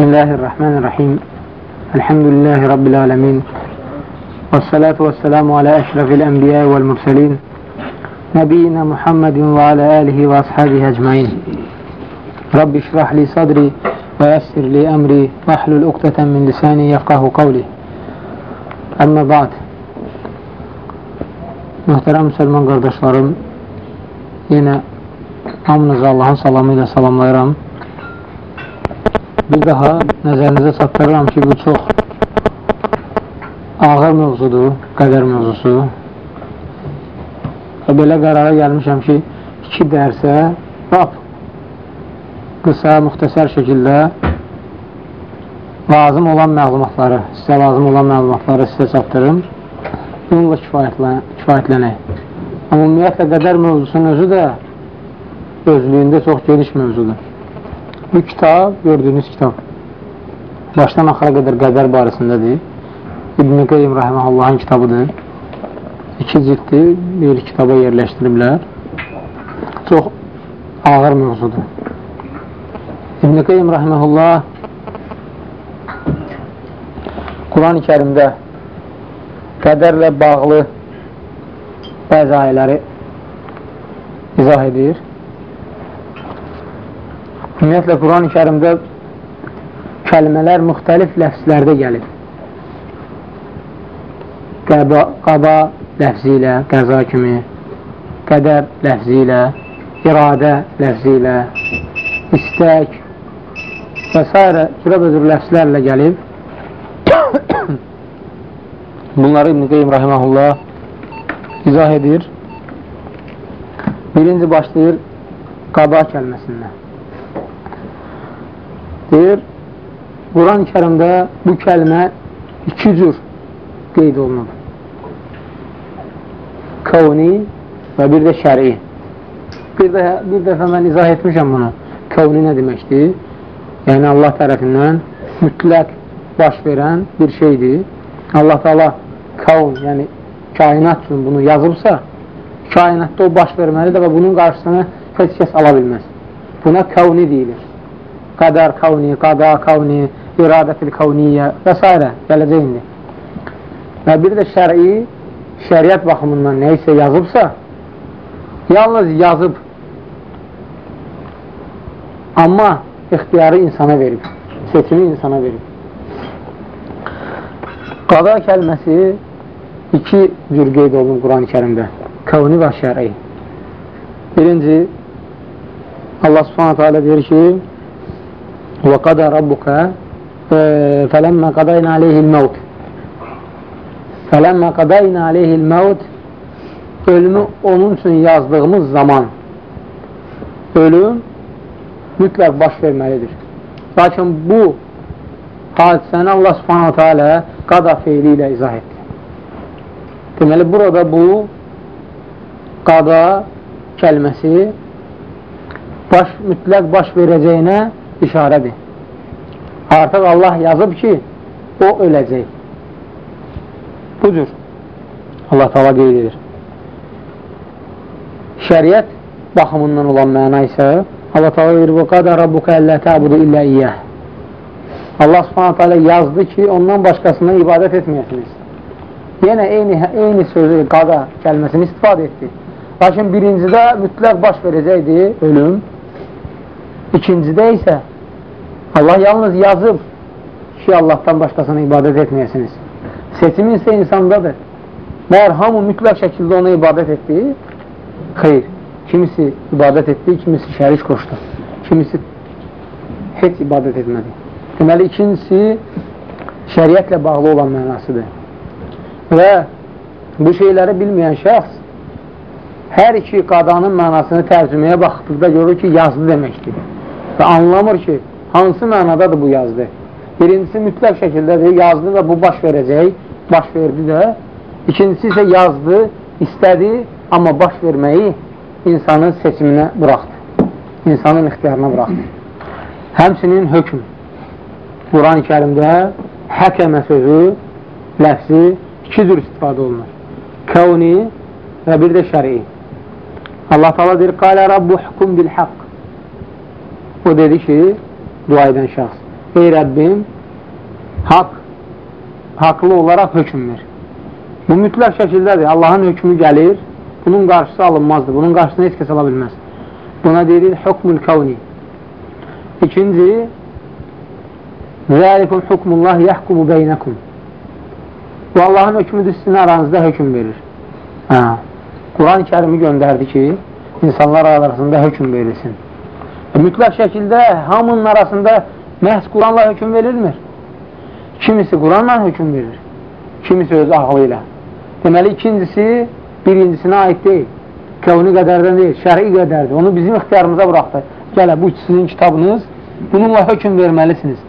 بسم الله الرحمن الرحيم. الحمد لله رب العالمين. والصلاة والسلام على أشرف الأنبياء والمرسلين نبينا محمد وعلى آله وأصحابه أجمعين. رب اشرح لي صدري ويسر لي أمري واحلل عقدة من لساني يفقه قولي. أما بعد. Möhtərəm müsəlman qardaşlarım, yenə hamınızı Allahın salamı ilə salamlayıram. Bir daha nəzərinizə çatdırıram ki, bu çox ağır mövzudur, qədər mövzusu. Və belə qərara gəlmişəm ki, iki dərsə lap qısa, müxtəsər şəkildə lazım olan məlumatları, sizə lazım olan məlumatları sizə çatdırım. Bununla kifayətlən kifayətlənək. Amma ümumiyyətlə qədər mövzusunun özü də özlüyündə çox geniş mövzudur. Bu kitab, gördüyünüz kitab, başdan axıra qədər qədər barəsindədir. İbn-i Qeym Rəhməhullahın kitabıdır. İki ciddi bir kitaba yerləşdiriblər. Çox ağır mövzudur. İbn-i Qeym Rəhməhullah Quran-ı kərimdə qədərlə bağlı bəzi ayələri izah edir. Ümumiyyətlə, Quran-ı kərimdə kəlmələr müxtəlif ləfslərdə gəlir. Qəba, qaba ləfzi ilə, qəza kimi, qədər ləfzi ilə, iradə ləfzi ilə, istək və s. cürə-bözür ləfslərlə gəlib. Bunları İbn-i Qeym Rahiməhullah izah edir. Birinci başlayır qaba kəlməsindən. Deyir, Quran-ı kərimdə bu kəlmə iki cür qeyd olunub. Kavni və bir də şəri. Bir, də, bir dəfə mən izah etmişəm bunu. Kavni nə deməkdir? Yəni Allah tərəfindən mütləq baş verən bir şeydir. Allah Taala kavn, yəni kainat üçün bunu yazıbsa, kainatda o baş verməlidir və bunun qarşısını heç kəs ala bilməz. Buna kavni deyilir. Qədər kavni, qada kavni, iradətil kavniyyə və s. gələcək indi. Və bir də şəri, şəriət baxımından nə isə yazıbsa, yalnız yazıb, amma ixtiyarı insana verib, seçimi insana verib. Qada kəlməsi iki cür qeyd olunur Quran-ı kərimdə. Kavni və şəri. Birinci, Allah subhanətə alə deyir ki, وَقَدَى رَبُّكَ فَلَمَّا قَدَيْنَا عَلَيْهِ الْمَوْتِ فَلَمَّا قَدَيْنَا عَلَيْهِ الْمَوْتِ Ölümü onun üçün yazdığımız zaman ölüm mütləq baş verməlidir. Lakin bu hadisəni Allah subhanətə alə qada feili ilə izah etdi. Deməli, burada bu qada kəlməsi baş, mütləq baş verəcəyinə işarədir. Artıq Allah yazıb ki, o öləcək. Bu cür Allah Taala qeyd edir. Şəriət baxımından olan məna isə Allah Taala deyir: "Və qadara rabbuka alla ta'budu illa iyyah." Allah Subhanahu taala yazdı ki, ondan başqasına ibadət etməyəsiniz. Yenə eyni eyni sözü qada kəlməsini istifadə etdi. Lakin birincidə mütləq baş verəcəkdi ölüm. İkincidə isə Allah yalnız yazıb ki, Allahdan başqasına ibadət etməyəsiniz. Seçimin isə insandadır. Məhər hamı mütləq şəkildə ona ibadət etdi? Xeyr. Kimisi ibadət etdi, kimisi şərik qoşdu. Kimisi heç ibadət etmədi. Deməli, ikincisi şəriətlə bağlı olan mənasıdır. Və bu şeyləri bilməyən şəxs hər iki qadanın mənasını tərcüməyə baxdıqda görür ki, yazdı deməkdir. Və anlamır ki, hansı mənadadır bu yazdı. Birincisi mütləq şəkildədir, yazdı və bu baş verəcək, baş verdi də. İkincisi isə yazdı, istədi, amma baş verməyi insanın seçiminə buraxdı. İnsanın ixtiyarına buraxdı. Həmsinin hökm. Quran-ı kərimdə həkəmə sözü, ləfsi iki cür istifadə olunur. Kəvni və bir də şəri. Allah tala deyir, qalə rabbu hukum bil haqq. O dedi ki, dua edən şəxs, ey Rəbbim, haqq, haqlı olaraq hökm ver. Bu mütləq şəkildədir. Allahın hökmü gəlir, bunun qarşısı alınmazdır. Bunun qarşısını heç kəs ala bilməz. Buna deyilir hukmul kavni. İkinci, Zəlikum hukmullah yəhkumu beynəkum. Bu Allahın hökmüdür, sizin aranızda hökm verir. Quran-ı kərimi göndərdi ki, insanlar arasında hökm verilsin. Mütləq şəkildə hamının arasında məhz Quranla hökm verilmir. Kimisi Quranla hökm verir, kimisi öz ağlı ilə. Deməli, ikincisi birincisinə aid deyil. Kəvni qədərdən deyil, şəri qədərdir. Onu bizim ixtiyarımıza buraxdı. Gələ, bu sizin kitabınız, bununla hökm verməlisiniz.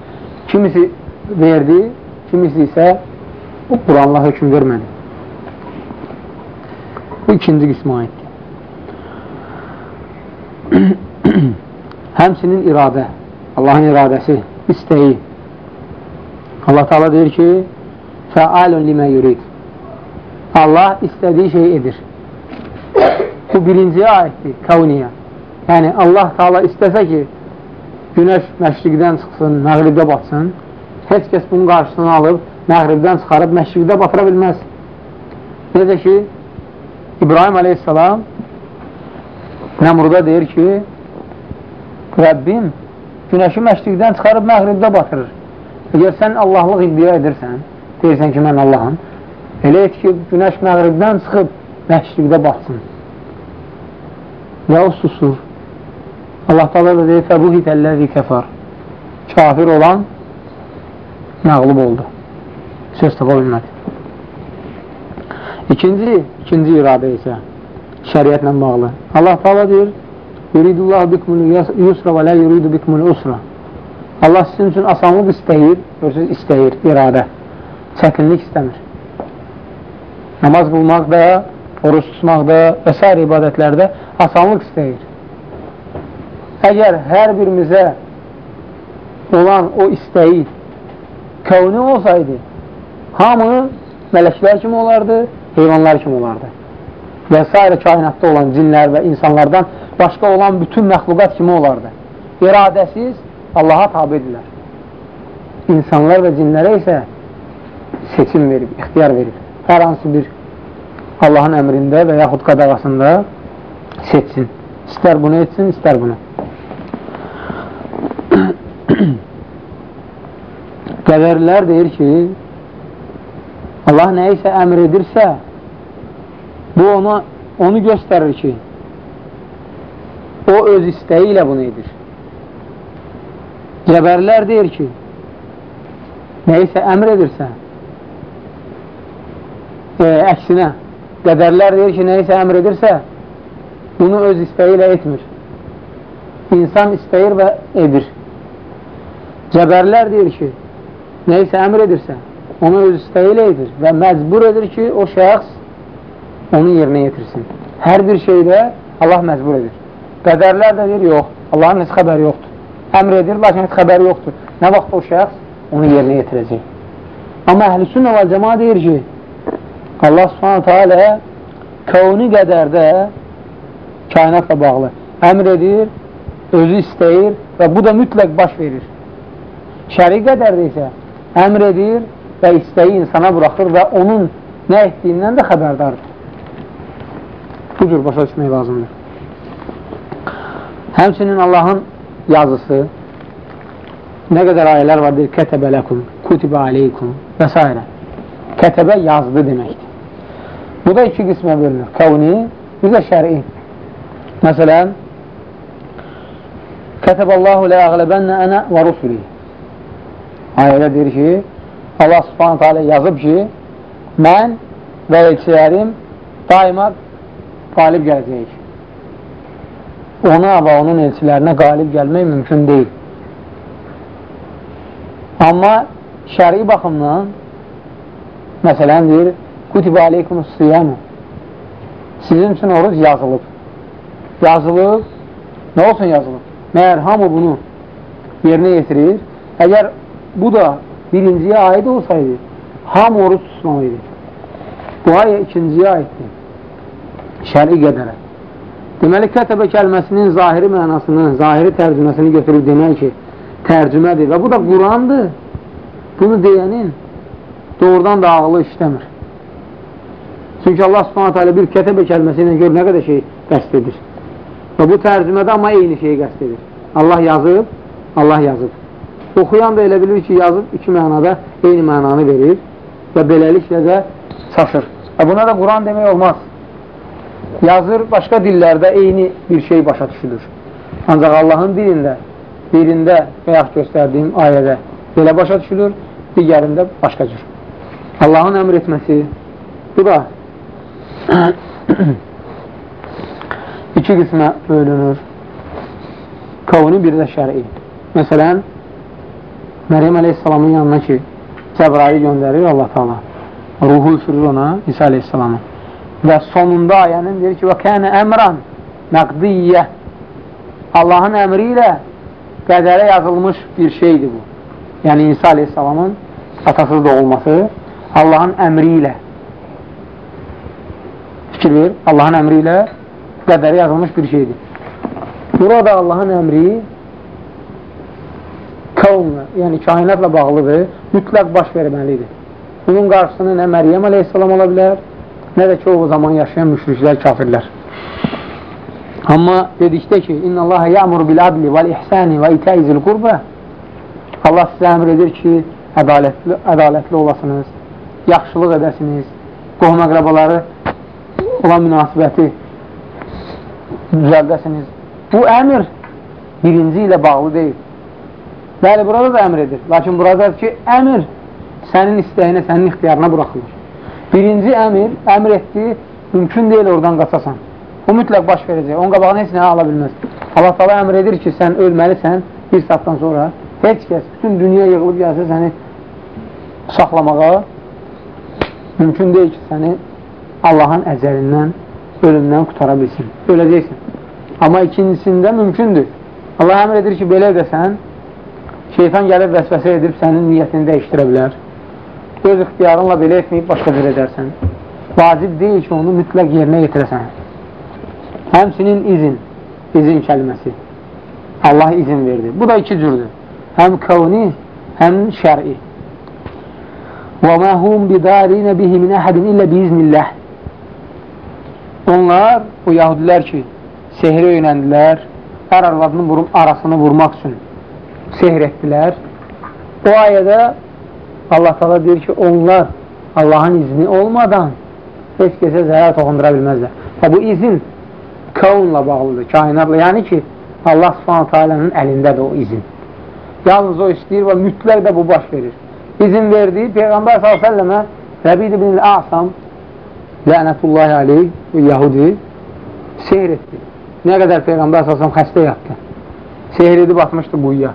Kimisi verdi, kimisi isə Quranla hökm vermədi. Bu ikinci qismə aiddir. Həmsinin iradə, Allahın iradəsi, istəyi. Allah Teala deyir ki, fəalun limə yurid. Allah istədiyi şey edir. Bu birinciyə aiddir, kavniyə. Yəni, Allah Teala istəsə ki, günəş məşriqdən çıxsın, məğribdə batsın, heç kəs bunun qarşısını alıb, məğribdən çıxarıb, məşriqdə batıra bilməz. Necə ki, İbrahim aleyhissalam Nəmruda deyir ki, Rəbbim günəşi məşriqdən çıxarıb məğribdə batırır. Əgər sən Allahlıq iddia edirsən, deyirsən ki, mən Allahım, elə et ki, günəş məğribdən çıxıb məşriqdə batsın. Və o susur. Allah da da deyir, fəbuhitəlləzi kəfar. Kafir olan məğlub oldu. Söz tapa bilmədi. İkinci, ikinci iradə isə şəriətlə bağlı. Allah Taala deyir: "Yuridullahu bikumul yusra və la yuridu bikumul usra." Allah sizin üçün asanlıq istəyir, görürsüz, istəyir, iradə. Çətinlik istəmir. Namaz qılmaqda, oruç tutmaqda və s. ibadətlərdə asanlıq istəyir. Əgər hər birimizə olan o istəyi kəvni olsaydı, hamı mələklər kimi olardı, heyvanlar kimi olardı. Və s. kainatda olan cinlər və insanlardan başqa olan bütün məxluqat kimi olardı. İradəsiz Allaha tabidirlər. İnsanlar və cinlərə isə seçim verib, ixtiyar verib. Hər hansı bir Allahın əmrində və yaxud qadağasında seçsin. İstər bunu etsin, istər bunu. Qədərlər deyir ki, Allah nə isə əmr edirsə, bu ona, onu göstərir ki, o öz istəyi ilə bunu edir. Cəbərlər deyir ki, nə isə əmr edirsə, e, əksinə, qədərlər deyir ki, nə isə əmr edirsə, bunu öz istəyi ilə etmir. İnsan istəyir və edir. Cəbərlər deyir ki, nə isə əmr edirsə, onu öz istəyi ilə edir və məcbur edir ki, o şəxs onu yerinə yetirsin. Hər bir şeydə Allah məcbur edir. Qədərlər də deyir, yox, Allahın heç xəbəri yoxdur. Əmr edir, lakin heç xəbəri yoxdur. Nə vaxt o şəxs onu yerinə yetirəcək. Amma əhlüsünnə və cəma deyir ki, Allah subhanətə alə kəuni qədərdə kainatla bağlı əmr edir, özü istəyir və bu da mütləq baş verir. Şəri qədərdə isə əmr edir və istəyi insana buraxır və onun nə etdiyindən də xəbərdardır. Bu cür başa düşmək lazımdır. Həmçinin Allahın yazısı nə qədər ayələr vardır, kətəbə ləkum, kutibə aleykum və s. Kətəbə yazdı deməkdir. Bu da iki qismə bölünür. Kəvni, bir də şəri. Məsələn, Kətəbəllahu lə əğləbənnə ənə və rusuli. Ayədə deyir ki, Allah subhanətə alə yazıb ki, mən və elçilərim daima qalib gələcəyik. Ona və onun elçilərinə qalib gəlmək mümkün deyil. Amma şəri baxımdan məsələn deyir, kutibə aleykumus siyamu sizin üçün oruc yazılıb. Yazılıb, nə olsun yazılıb? Məyər hamı bunu yerinə yetirir. Əgər bu da birinciyə aid olsaydı, hamı oruc tutmalıydı. Bu ayə ikinciyə aiddir şəri qədərə. Deməli, kətəbə kəlməsinin zahiri mənasını, zahiri tərcüməsini götürüb demək ki, tərcümədir və bu da Qurandır. Bunu deyənin doğrudan da ağlı işləmir. Çünki Allah subhanət hələ bir kətəbə kəlməsi ilə gör nə qədər şey qəst edir. Və bu tərcümədə amma eyni şeyi qəst edir. Allah yazıb, Allah yazıb. Oxuyan da elə bilir ki, yazıb iki mənada eyni mənanı verir və beləliklə də çaşır. Və buna da Quran demək olmaz. Yazır, başqa dillərdə eyni bir şey başa düşülür. Ancaq Allahın dilində, birində yaxud göstərdiyim ayədə belə başa düşülür, digərində başqa cür. Allahın əmr etməsi, bu da iki qismə bölünür. Kavni bir də şəri. Məsələn, Məryəm əleyhissalamın yanına ki, Cəbrayı göndərir Allah taala. Ruhu üfürür ona, İsa əleyhissalamı. Və sonunda ayənin deyir ki, və kənə əmran məqdiyyə Allahın əmri ilə qədərə yazılmış bir şeydir bu. Yəni, İsa aleyhissalamın atasız doğulması Allahın əmri ilə fikir ver, Allahın əmri ilə qədərə yazılmış bir şeydir. Burada Allahın əmri kavmla, yəni kainatla bağlıdır, mütləq baş verməlidir. Bunun qarşısını nə Məryəm aleyhissalam ola bilər, nə də ki, o zaman yaşayan müşriklər, kafirlər. Amma dedikdə ki, İnna Allah ya'mur bil adli vel ihsani və itaizil qurbə Allah sizə əmr edir ki, ədalətli, ədalətli olasınız, yaxşılıq edəsiniz, qohum əqrabaları olan münasibəti düzəldəsiniz. Bu əmr birinci ilə bağlı deyil. Bəli, burada da əmr edir. Lakin buradadır ki, əmr sənin istəyinə, sənin ixtiyarına buraxılır. Birinci əmr, əmr etdi, mümkün deyil oradan qaçasan. O mütləq baş verəcək. Onun qabağına heç nə ala bilməz. Allah tala əmr edir ki, sən ölməlisən bir saatdan sonra. Heç kəs, bütün dünya yığılıb gəlsə səni saxlamağa mümkün deyil ki, səni Allahın əcəlindən, ölümdən qutara bilsin. Öləcəksən. Amma ikincisində mümkündür. Allah əmr edir ki, belə edəsən, şeytan gəlib vəsvəsə edib sənin niyyətini dəyişdirə bilər Öz ixtiyarınla belə etməyib başqa bir edərsən. Vacib deyil ki, onu mütləq yerinə yetirəsən. Həmsinin izin, izin kəlməsi. Allah izin verdi. Bu da iki cürdür. Həm kavni, həm şəri. وَمَا هُمْ بِدَارِينَ بِهِ مِنْ أَحَدٍ إِلَّا بِإِذْنِ اللّٰهِ Onlar, o yahudilər ki, sehri öyrəndilər, hər arvadının vurum, arasını vurmaq üçün sehr etdilər. O ayədə Allah təala deyir ki, onlar Allahın izni olmadan heç kəsə zərər toxundura bilməzlər. Və bu izin kaunla bağlıdır, kainatla. Yəni ki, Allah subhanətə alənin əlindədir o izin. Yalnız o istəyir və mütləq də bu baş verir. İzin verdiyi Peyğəmbər s.ə.və Rəbid ibn Əsam lənətullahi aleyh Yahudi seyr etdi. Nə qədər Peyğəmbər s.ə.v xəstə yatdı. Seyr edib atmışdı buyuya.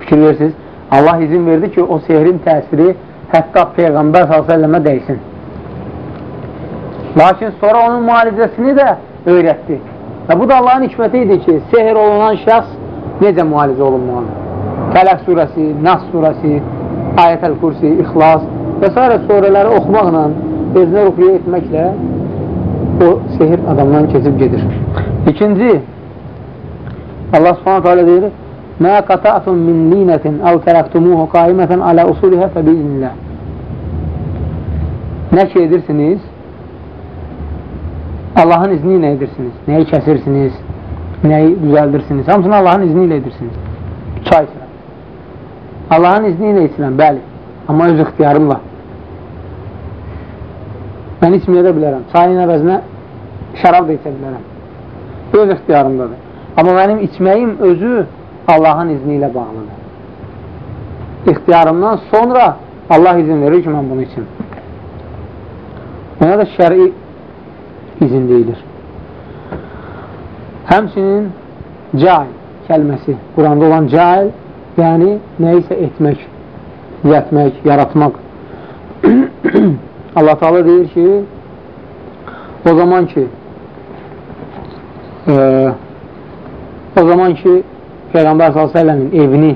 Fikir versiniz. Allah izin verdi ki, o sehrin təsiri hətta Peyğəmbər s.ə.və dəysin. Lakin sonra onun müalicəsini də öyrətdi. Və bu da Allahın hikməti idi ki, sehr olunan şəxs necə müalicə olunmalıdır? Tələq surəsi, Nas surəsi, Ayətəl Kursi, İxlas və s. surələri oxumaqla, özünə ruhiyyə etməklə o sehir adamdan keçib gedir. İkinci, Allah subhanətə alə deyir, Mə qata'tum min linətin əv tərəktumuhu qaimətən alə usulihə fəbiiznillah. Nə ki edirsiniz? Allahın izni ilə edirsiniz. Nəyi kəsirsiniz? Nəyi düzəldirsiniz? Hamısını Allahın izni ilə edirsiniz. Çay içirəm. Allahın izni ilə içirəm, bəli. Amma öz ixtiyarımla. Mən içməyə də bilərəm. Çayın əvəzinə şərab da içə bilərəm. Öz ixtiyarımdadır. Amma mənim içməyim özü Allahın izni ilə bağlıdır. İxtiyarımdan sonra Allah izin verir ki, mən bunu için. Buna da şəri izin deyilir. Həmsinin cail kəlməsi, Quranda olan cail, yəni nəyisə etmək, yətmək, yaratmaq. Allah Teala deyir ki, o zaman ki, e, o zaman ki, Peyğəmbər s.ə.v-in evini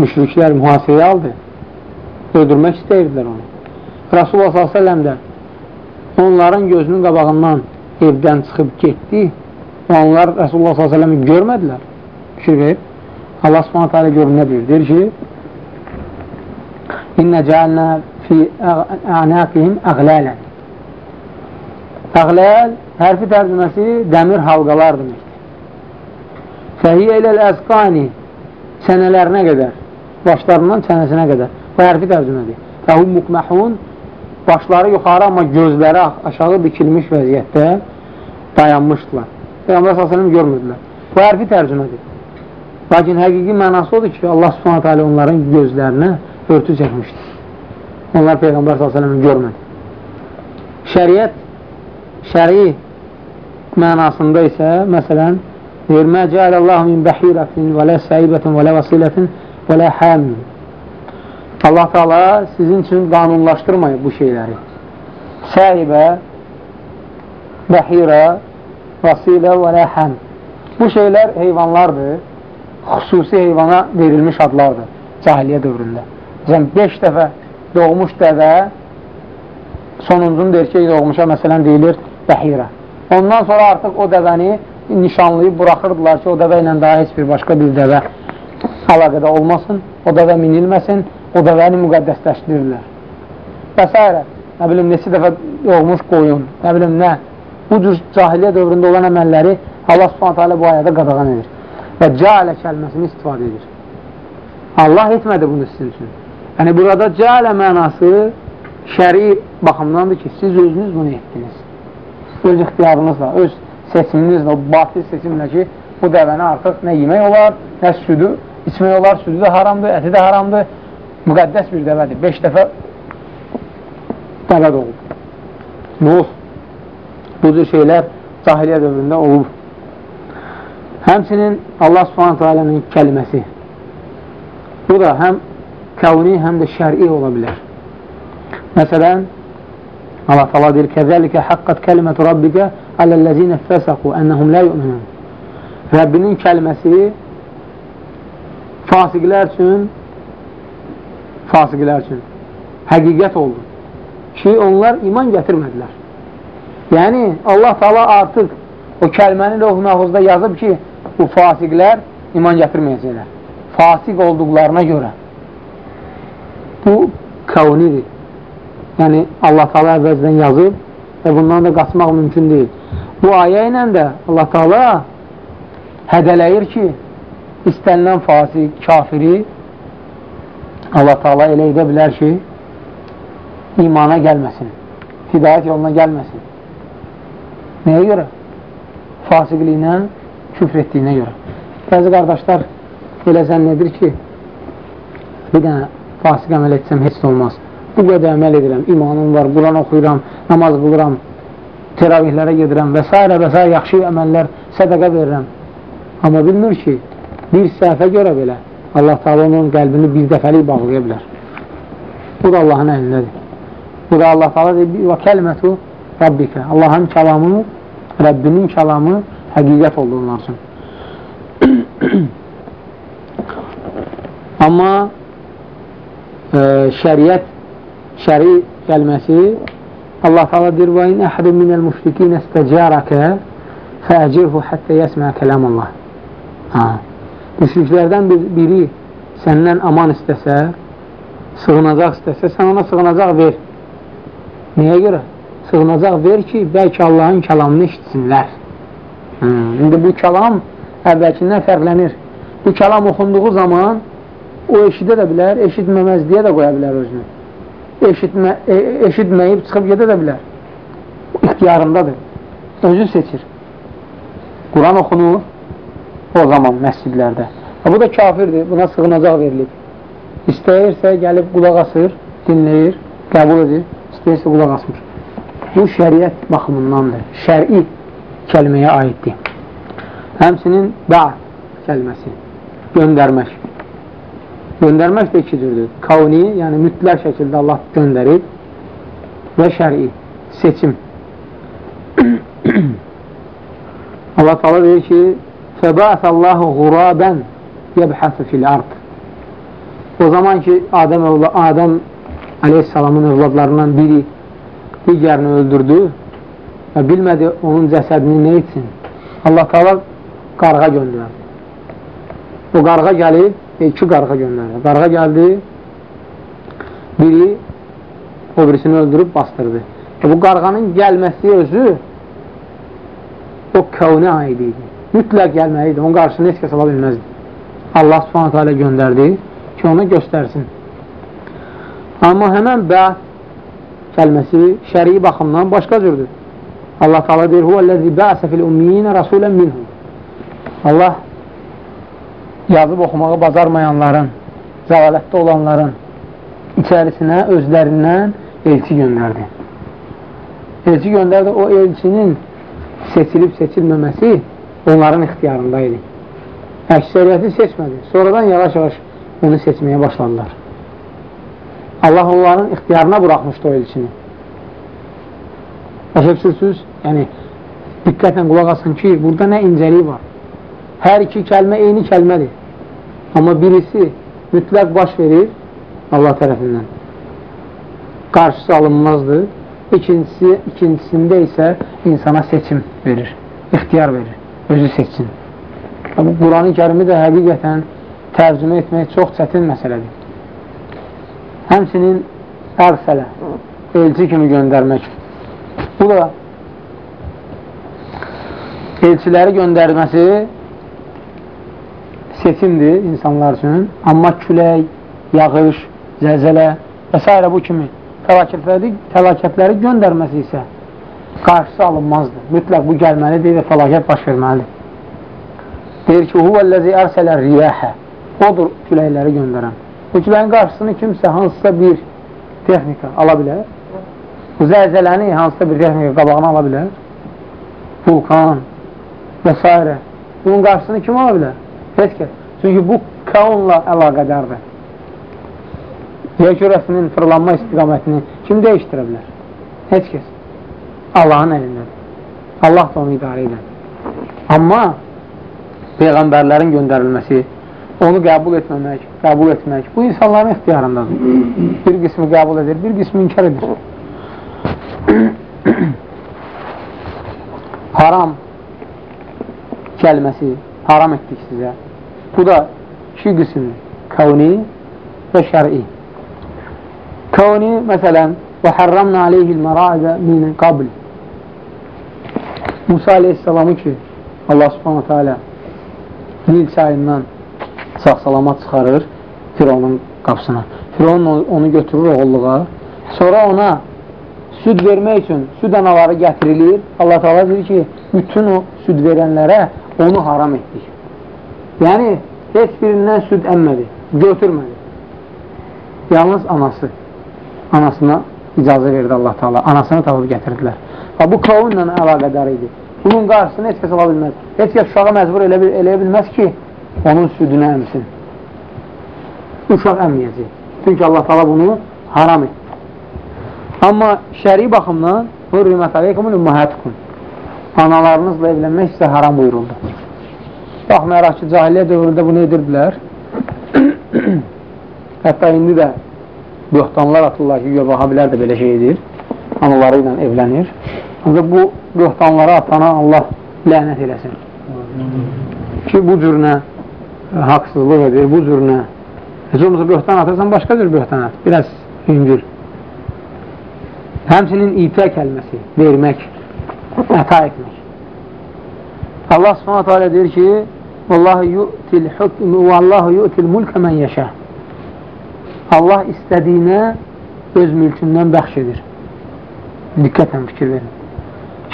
müşriklər mühasirəyə aldı, öldürmək istəyirdilər onu. Rasulullah s.ə.v də onların gözünün qabağından evdən çıxıb getdi və onlar Rasulullah s.ə.v-i görmədilər. Fikir verib. Allah subhanətə alə görür, nə deyir? Deyir ki, İnnə cəalnə fi ənəqihim əqlələn. Əqləl hərfi tərcüməsi dəmir halqalar deməkdir. Fəhiyyə ilə əzqani çənələrinə qədər, başlarından çənəsinə qədər. Bu hərfi tərcümədir. Fəhum mukməhun başları yuxarı, amma gözləri aşağı dikilmiş vəziyyətdə dayanmışdılar. Peyğəmbər s.ə.v görmürdülər. Bu hərfi tərcümədir. Lakin həqiqi mənası odur ki, Allah alə onların gözlərinə örtü çəkmişdir. Onlar Peyğəmbər s.ə.v görmədi. Şəriət, şəri mənasında isə, məsələn, deyir, Mə cəaləllahu min bəhirətin və lə səibətin və lə vəsilətin və lə həmin. Allah Teala sizin üçün qanunlaşdırmayıb bu şeyləri. Səhibə, bəhirə, vasilə və lə həm. Bu şeylər heyvanlardır xüsusi heyvana verilmiş adlardır cahiliyə dövründə. Məsələn, 5 dəfə doğmuş dəvə sonuncun erkək doğmuşa məsələn deyilir bəhirə. Ondan sonra artıq o dəvəni nişanlayıb buraxırdılar ki, o dəvə ilə daha heç bir başqa bir dəvə əlaqədə olmasın, o dəvə minilməsin, o dəvəni müqəddəsləşdirirlər. Və s. Nə bilim, neçə dəfə doğmuş qoyun, nə bilim, nə. Bu cür cahiliyə dövründə olan əməlləri Allah alə bu ayədə qadağan edir və cəalə kəlməsini istifadə edir. Allah etmədi bunu sizin üçün. Yəni, burada cəalə mənası şəri baxımdandır ki, siz özünüz bunu etdiniz. Öz ixtiyarınızla, öz seçiminizlə, o batil seçimlə ki, bu dəvəni artıq nə yemək olar, nə südü içmək olar, südü də haramdır, əti də haramdır, müqəddəs bir dəvədir. Beş dəfə dəvə doğub. Nuh, bu cür şeylər cahiliyə dövründə olub. Həmçinin Allah subhanətə alənin kəlməsi. Bu da həm kəvni, həm də şəri ola bilər. Məsələn, Allah təala deyir: "Kəzəlikə haqqat kəlimatu rabbika aləl-ləzinə fəsəqu ennəhum la yu'minun." Rəbbinin kəlməsi fasiqlər üçün fasiqlər üçün həqiqət oldu ki, onlar iman gətirmədilər. Yəni, Allah Taala artıq o kəlməni lövh məhfuzda yazıb ki, bu fasiqlər iman gətirməyəcəklər. Fasiq olduqlarına görə. Bu kavnidir. Yəni, Allah Taala əvvəzdən yazıb və bundan da qaçmaq mümkün deyil. Bu ayə ilə də Allah Taala hədələyir ki, istənilən fasiq, kafiri Allah Taala elə edə bilər ki, imana gəlməsin, hidayət yoluna gəlməsin. Nəyə görə? Fasiqliylə küfr etdiyinə görə. Bəzi qardaşlar elə zənn edir ki, bir dənə fasiq əməl etsəm heç olmaz. Bu qədər əməl edirəm, imanım var, Quran oxuyuram, namaz qılıram, teravihlərə gedirəm və s. və s. yaxşı əməllər, sədəqə verirəm. Amma bilmir ki, bir səhvə görə belə Allah taala onun qəlbini bir dəfəlik bağlaya bilər. Bu da Allahın əlindədir. Bu da Allah taala deyir, və kəlmətu Rabbikə. Allahın kəlamı, Rəbbinin kəlamı həqiqət oldu onlar üçün. Amma e, şəriət, şəri gəlməsi Allah Taala deyir: "Və in ahadun minəl müşrikin istəcaraka fa'cirhu hatta yasma kalam Allah." Ha. Müşriklərdən biri səndən aman istəsə, sığınacaq istəsə, sən ona sığınacaq ver. Niyə görə? Sığınacaq ver ki, bəlkə Allahın kəlamını eşitsinlər. Hmm. İndi bu kəlam əvvəlkindən fərqlənir. Bu kəlam oxunduğu zaman o eşidə də bilər, eşitməməzliyə də qoya bilər özünü. Eşitmə, e, eşitməyib çıxıb gedə də bilər. İxtiyarındadır. Özü seçir. Quran oxunur o zaman məscidlərdə. Bu da kafirdir, buna sığınacaq verilib. İstəyirsə gəlib qulaq asır, dinləyir, qəbul edir, istəyirsə qulaq asmır. Bu şəriət baxımındandır. Şəri kəlməyə aiddir. Həmsinin bə'd kəlməsi, göndərmək. Göndərmək də iki cürdür. Kavni, yəni mütləq şəkildə Allah göndərib və şəri, seçim. Allah taala deyir ki, Fəbəətəllahu quraban yəbhəsu fil ard. O zaman ki, Adəm, Adəm aleyhissalamın övladlarından biri digərini öldürdü, və bilmədi onun cəsədini nə etsin. Allah Taala qarğa göndərdi. O qarğa gəlib, iki qarğa göndərir. Qarğa gəldi, biri o birisini öldürüb bastırdı. E, bu qarğanın gəlməsi özü o kəvnə aid idi. Mütləq gəlməli idi. Onun qarşısını heç kəs ala bilməzdi. Allah subhanətə alə göndərdi ki, ona göstərsin. Amma həmən bəət kəlməsi şərii baxımdan başqa cürdür. Allah Taala deyir: "Huvellezî ba'se fil ummiyina rasulan minhum." Allah yazıb oxumağı bacarmayanların, zəlalətdə olanların içərisinə özlərindən elçi göndərdi. Elçi göndərdi, o elçinin seçilib seçilməməsi onların ixtiyarında idi. Əksəriyyəti seçmədi. Sonradan yavaş-yavaş onu seçməyə başladılar. Allah onların ixtiyarına buraxmışdı o elçini. Başa düşürsünüz? Yəni, diqqətlə qulaq asın ki, burada nə incəlik var? Hər iki kəlmə eyni kəlmədir. Amma birisi mütləq baş verir Allah tərəfindən. Qarşısı alınmazdır. İkincisi, ikincisində isə insana seçim verir, ixtiyar verir, özü seçsin. Quran-ı kərimi də həqiqətən tərcümə etmək çox çətin məsələdir. Həmsinin ərsələ, elçi kimi göndərmək. Bu da elçiləri göndərməsi seçimdir insanlar üçün. Amma külək, yağış, zəlzələ və s. bu kimi fəlakətləri, fəlakətləri göndərməsi isə qarşısı alınmazdır. Mütləq bu gəlməlidir və fəlakət baş verməlidir. Deyir ki, huvəl-ləzi ərsələr riyəhə Odur küləkləri göndərən. Bu küləyin qarşısını kimsə hansısa bir texnika ala bilər. Bu zəlzələni hansısa bir texnika qabağına ala bilər. Vulkan və s. Bunun qarşısını kim ala bilər? Heç kəs. Çünki bu kaunla əlaqədardır. Yer kürəsinin fırlanma istiqamətini kim dəyişdirə bilər? Heç kəs. Allahın əlindədir. Allah da onu idarə edən. Amma Peyğəmbərlərin göndərilməsi, onu qəbul etməmək, qəbul etmək, bu insanların ixtiyarındadır. Bir qismi qəbul edir, bir qismi inkar edir. haram kəlməsi, haram etdik sizə. Bu da iki qismdir. Kavni və şəri. Kavni, məsələn, hərramna aleyhil məraidə min qabl. Musa aleyhissalamı ki, Allah subhanətə alə Nil çayından sağ-salamat çıxarır Fironun qapısına. Firon onu götürür oğulluğa. Sonra ona süd vermək üçün süd anaları gətirilir. Allah Teala deyir ki, bütün o süd verənlərə onu haram etdik. Yəni, heç birindən süd əmmədi, götürmədi. Yalnız anası, anasına icazə verdi Allah Taala. Anasını tapıb gətirdilər. Və bu qavunla əlaqədar idi. Bunun qarşısını heç kəs ala bilməz. Heç kəs uşağa məcbur elə, eləyə bilməz ki, onun südünü əmsin. Uşaq əmməyəcək. Çünki Allah Taala bunu haram etdi. Amma şəri baxımdan Hürrimət aleykumun ümməhətikum Analarınızla evlənmək sizə haram buyuruldu. Baxmayaraq ki, cahiliyyə dövründə bunu edirdilər. Hətta indi də böhtanlar atırlar ki, Vahabilər də belə şey edir. Anaları ilə evlənir. Ancaq bu böhtanları atana Allah lənət eləsin. Ki, bu cürünə haqsızlıq edir, bu cürünə heç olmasa böhtan atırsan, başqa cür böhtan at. Biraz yüngül. Həmsinin itə kəlməsi, vermək, əta etmək. Allah subhanətə alə deyir ki, Vallahu yu'til hukmu vallahu yu'til mulka men yasha. Allah istədiyinə öz mülkündən bəxş edir. Diqqətlə fikir verin.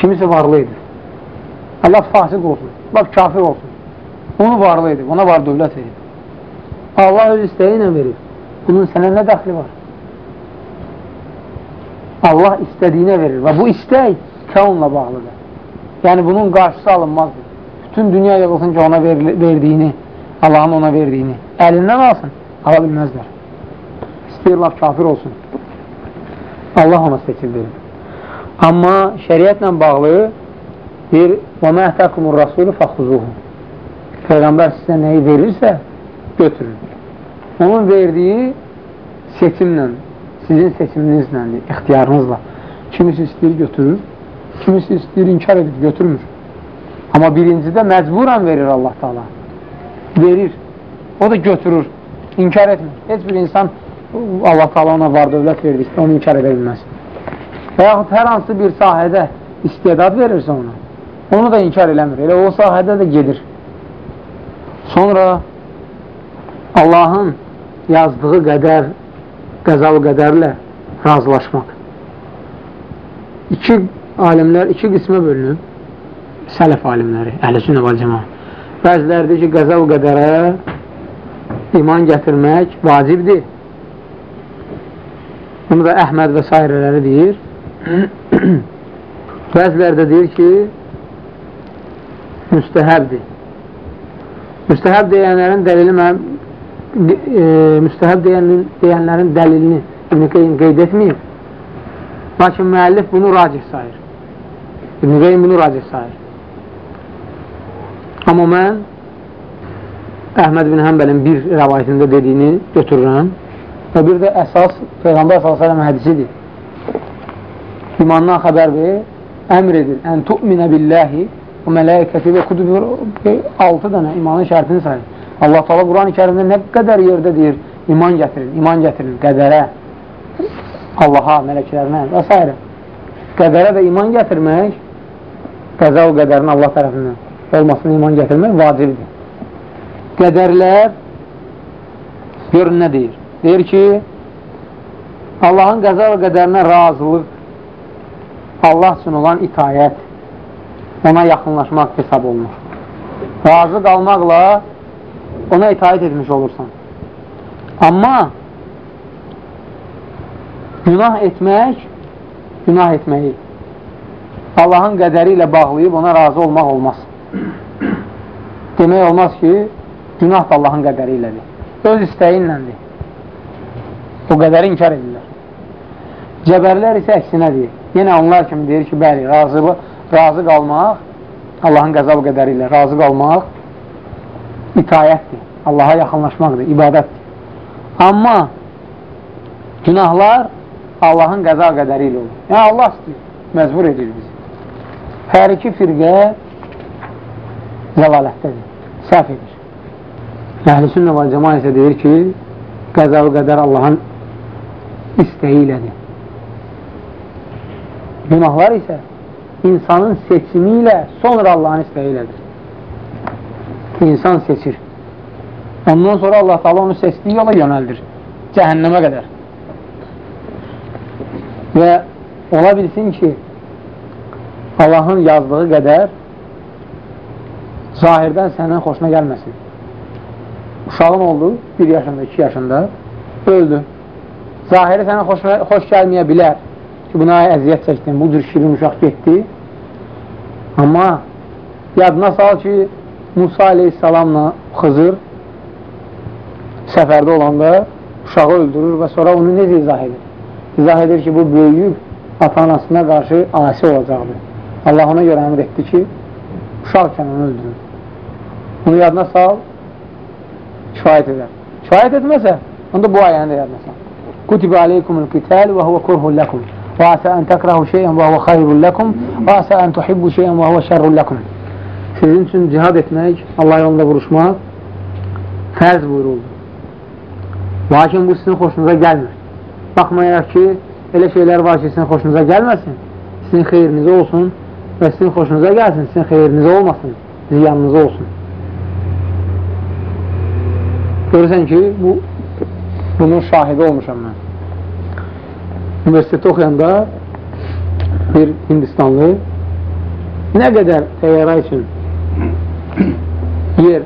Kimisə varlı edir. Allah fasıq olsun, laf kafir olsun. Onu varlı edir, ona var dövlət verir. Allah öz istəyi ilə verir. Bunun sənə nə dəxli var? Allah istədiyinə verir və bu istək kəunla bağlıdır. Yəni bunun qarşısı alınmazdır bütün dünya yığılsın ki, ona verdiyini, Allahın ona verdiyini əlindən alsın, ala bilməzlər. İstəyir laf kafir olsun. Allah ona seçildir. Amma şəriətlə bağlı deyir, وَمَا أَتَاكُمُ الرَّسُولُ فَخُزُوهُ Peyğəmbər sizə nəyi verirsə, götürün. Onun verdiyi seçimlə, sizin seçiminizlə, ixtiyarınızla. Kimisi istəyir götürür, kimisi istəyir inkar edir, götürmür. Amma birincidə məcburan verir Allah Taala. Verir. O da götürür, inkar etmir. Heç bir insan Allah taala ona var dövlət verdikdə onu inkar edə bilməz. Və yaxud hər hansı bir sahədə istedad verirsə ona, onu da inkar eləmir. Elə o sahədə də gedir. Sonra Allahın yazdığı qədər qəza və qədərlə razılaşmaq. İki alimlər iki qismə bölünüb. Sələf alimləri, əhl-i və cəma. Bəziləri deyir ki, qəza və qədərə iman gətirmək vacibdir. Bunu da Əhməd və sairələri deyir. Bəziləri də deyir ki, müstəhəbdir. Müstəhəb deyənlərin dəlili mən e, müstəhəb deyənin, deyənlərin dəlilini İbn-i Qeym qeyd etməyib. Lakin müəllif bunu racih sayır. İbn-i Qeym bunu racih sayır. Amma mən Əhməd bin Həmbəlin bir rəvayətində dediyini götürürəm və bir də əsas Peyğəmbər s.ə.v hədisidir. İmandan xəbər verir, əmr edir, ən tu'minə billəhi və mələkəti və kutubi 6 dənə imanın şərtini sayır. Allah Taala Quran-ı Kərimdə nə qədər yerdə deyir, iman gətirin, iman gətirin, qədərə, Allaha, mələklərinə və s. Qədərə və iman gətirmək, qəza və qədərin Allah tərəfindən olmasına iman gətirmək vacibdir. Qədərlər görün nə deyir? Deyir ki, Allahın qəza və qədərinə razılıq, Allah üçün olan itayət, ona yaxınlaşmaq hesab olunur. Razı qalmaqla ona itaət etmiş olursan. Amma günah etmək, günah etməyi Allahın qədəri ilə bağlayıb ona razı olmaq olmaz. Demək olmaz ki, günah da Allahın qədəri ilədir. Öz istəyi iləndir. O qədəri inkar edirlər. Cəbərlər isə əksinədir. Yenə onlar kimi deyir ki, bəli, razı, razı qalmaq, Allahın qəzab qədəri ilə razı qalmaq itayətdir. Allaha yaxınlaşmaqdır, ibadətdir. Amma günahlar Allahın qəza qədəri ilə olur. Yəni, Allah istəyir, məcbur edir bizi. Hər iki firqə zəlalətdədir, səhv edir. Əhl-i və cəma isə deyir ki, qəza və qədər Allahın istəyi ilədir. Günahlar isə insanın seçimi ilə sonra Allahın istəyi ilədir. İnsan seçir. Ondan sonra Allah Taala onu seçdiyi yola yönəldir. Cəhənnəmə qədər. Və ola bilsin ki, Allahın yazdığı qədər zahirdən sənin xoşuna gəlməsin. Uşağın oldu, bir yaşında, iki yaşında, öldü. Zahiri sənə xoş, xoş gəlməyə bilər ki, buna əziyyət çəkdin, bu cür şirin uşaq getdi. Amma yadına sal ki, Musa aleyhissalamla Xızır səfərdə olanda uşağı öldürür və sonra onu necə izah edir? İzah edir ki, bu böyüyüb ata-anasına qarşı asi olacaqdır. Allah ona görə əmr etdi ki, uşaqkən onu öldürür. Bunu yadına sal, kifayət edər. Kifayət etməsə, onda bu ayəni də yadına sal. Kutibə aleykumul qital və huvə kurhun ləkum. Və asə ən təkrahu şeyən və huvə xayrun ləkum və asə ən tuhibbu şeyən və huvə şərrun ləkum. Sizin üçün cihad etmək, Allah yolunda vuruşmaq fərz buyuruldu. Lakin bu sizin xoşunuza gəlmir. Baxmayaraq ki, elə şeylər var ki, sizin xoşunuza gəlməsin, sizin xeyrinizə olsun və sizin xoşunuza gəlsin, sizin xeyrinizə olmasın, ziyanınıza olsun. Görürsən ki, bu bunun şahidi olmuşam mən. Universitetdə oxuyanda bir Hindistanlı nə qədər təyyara üçün yer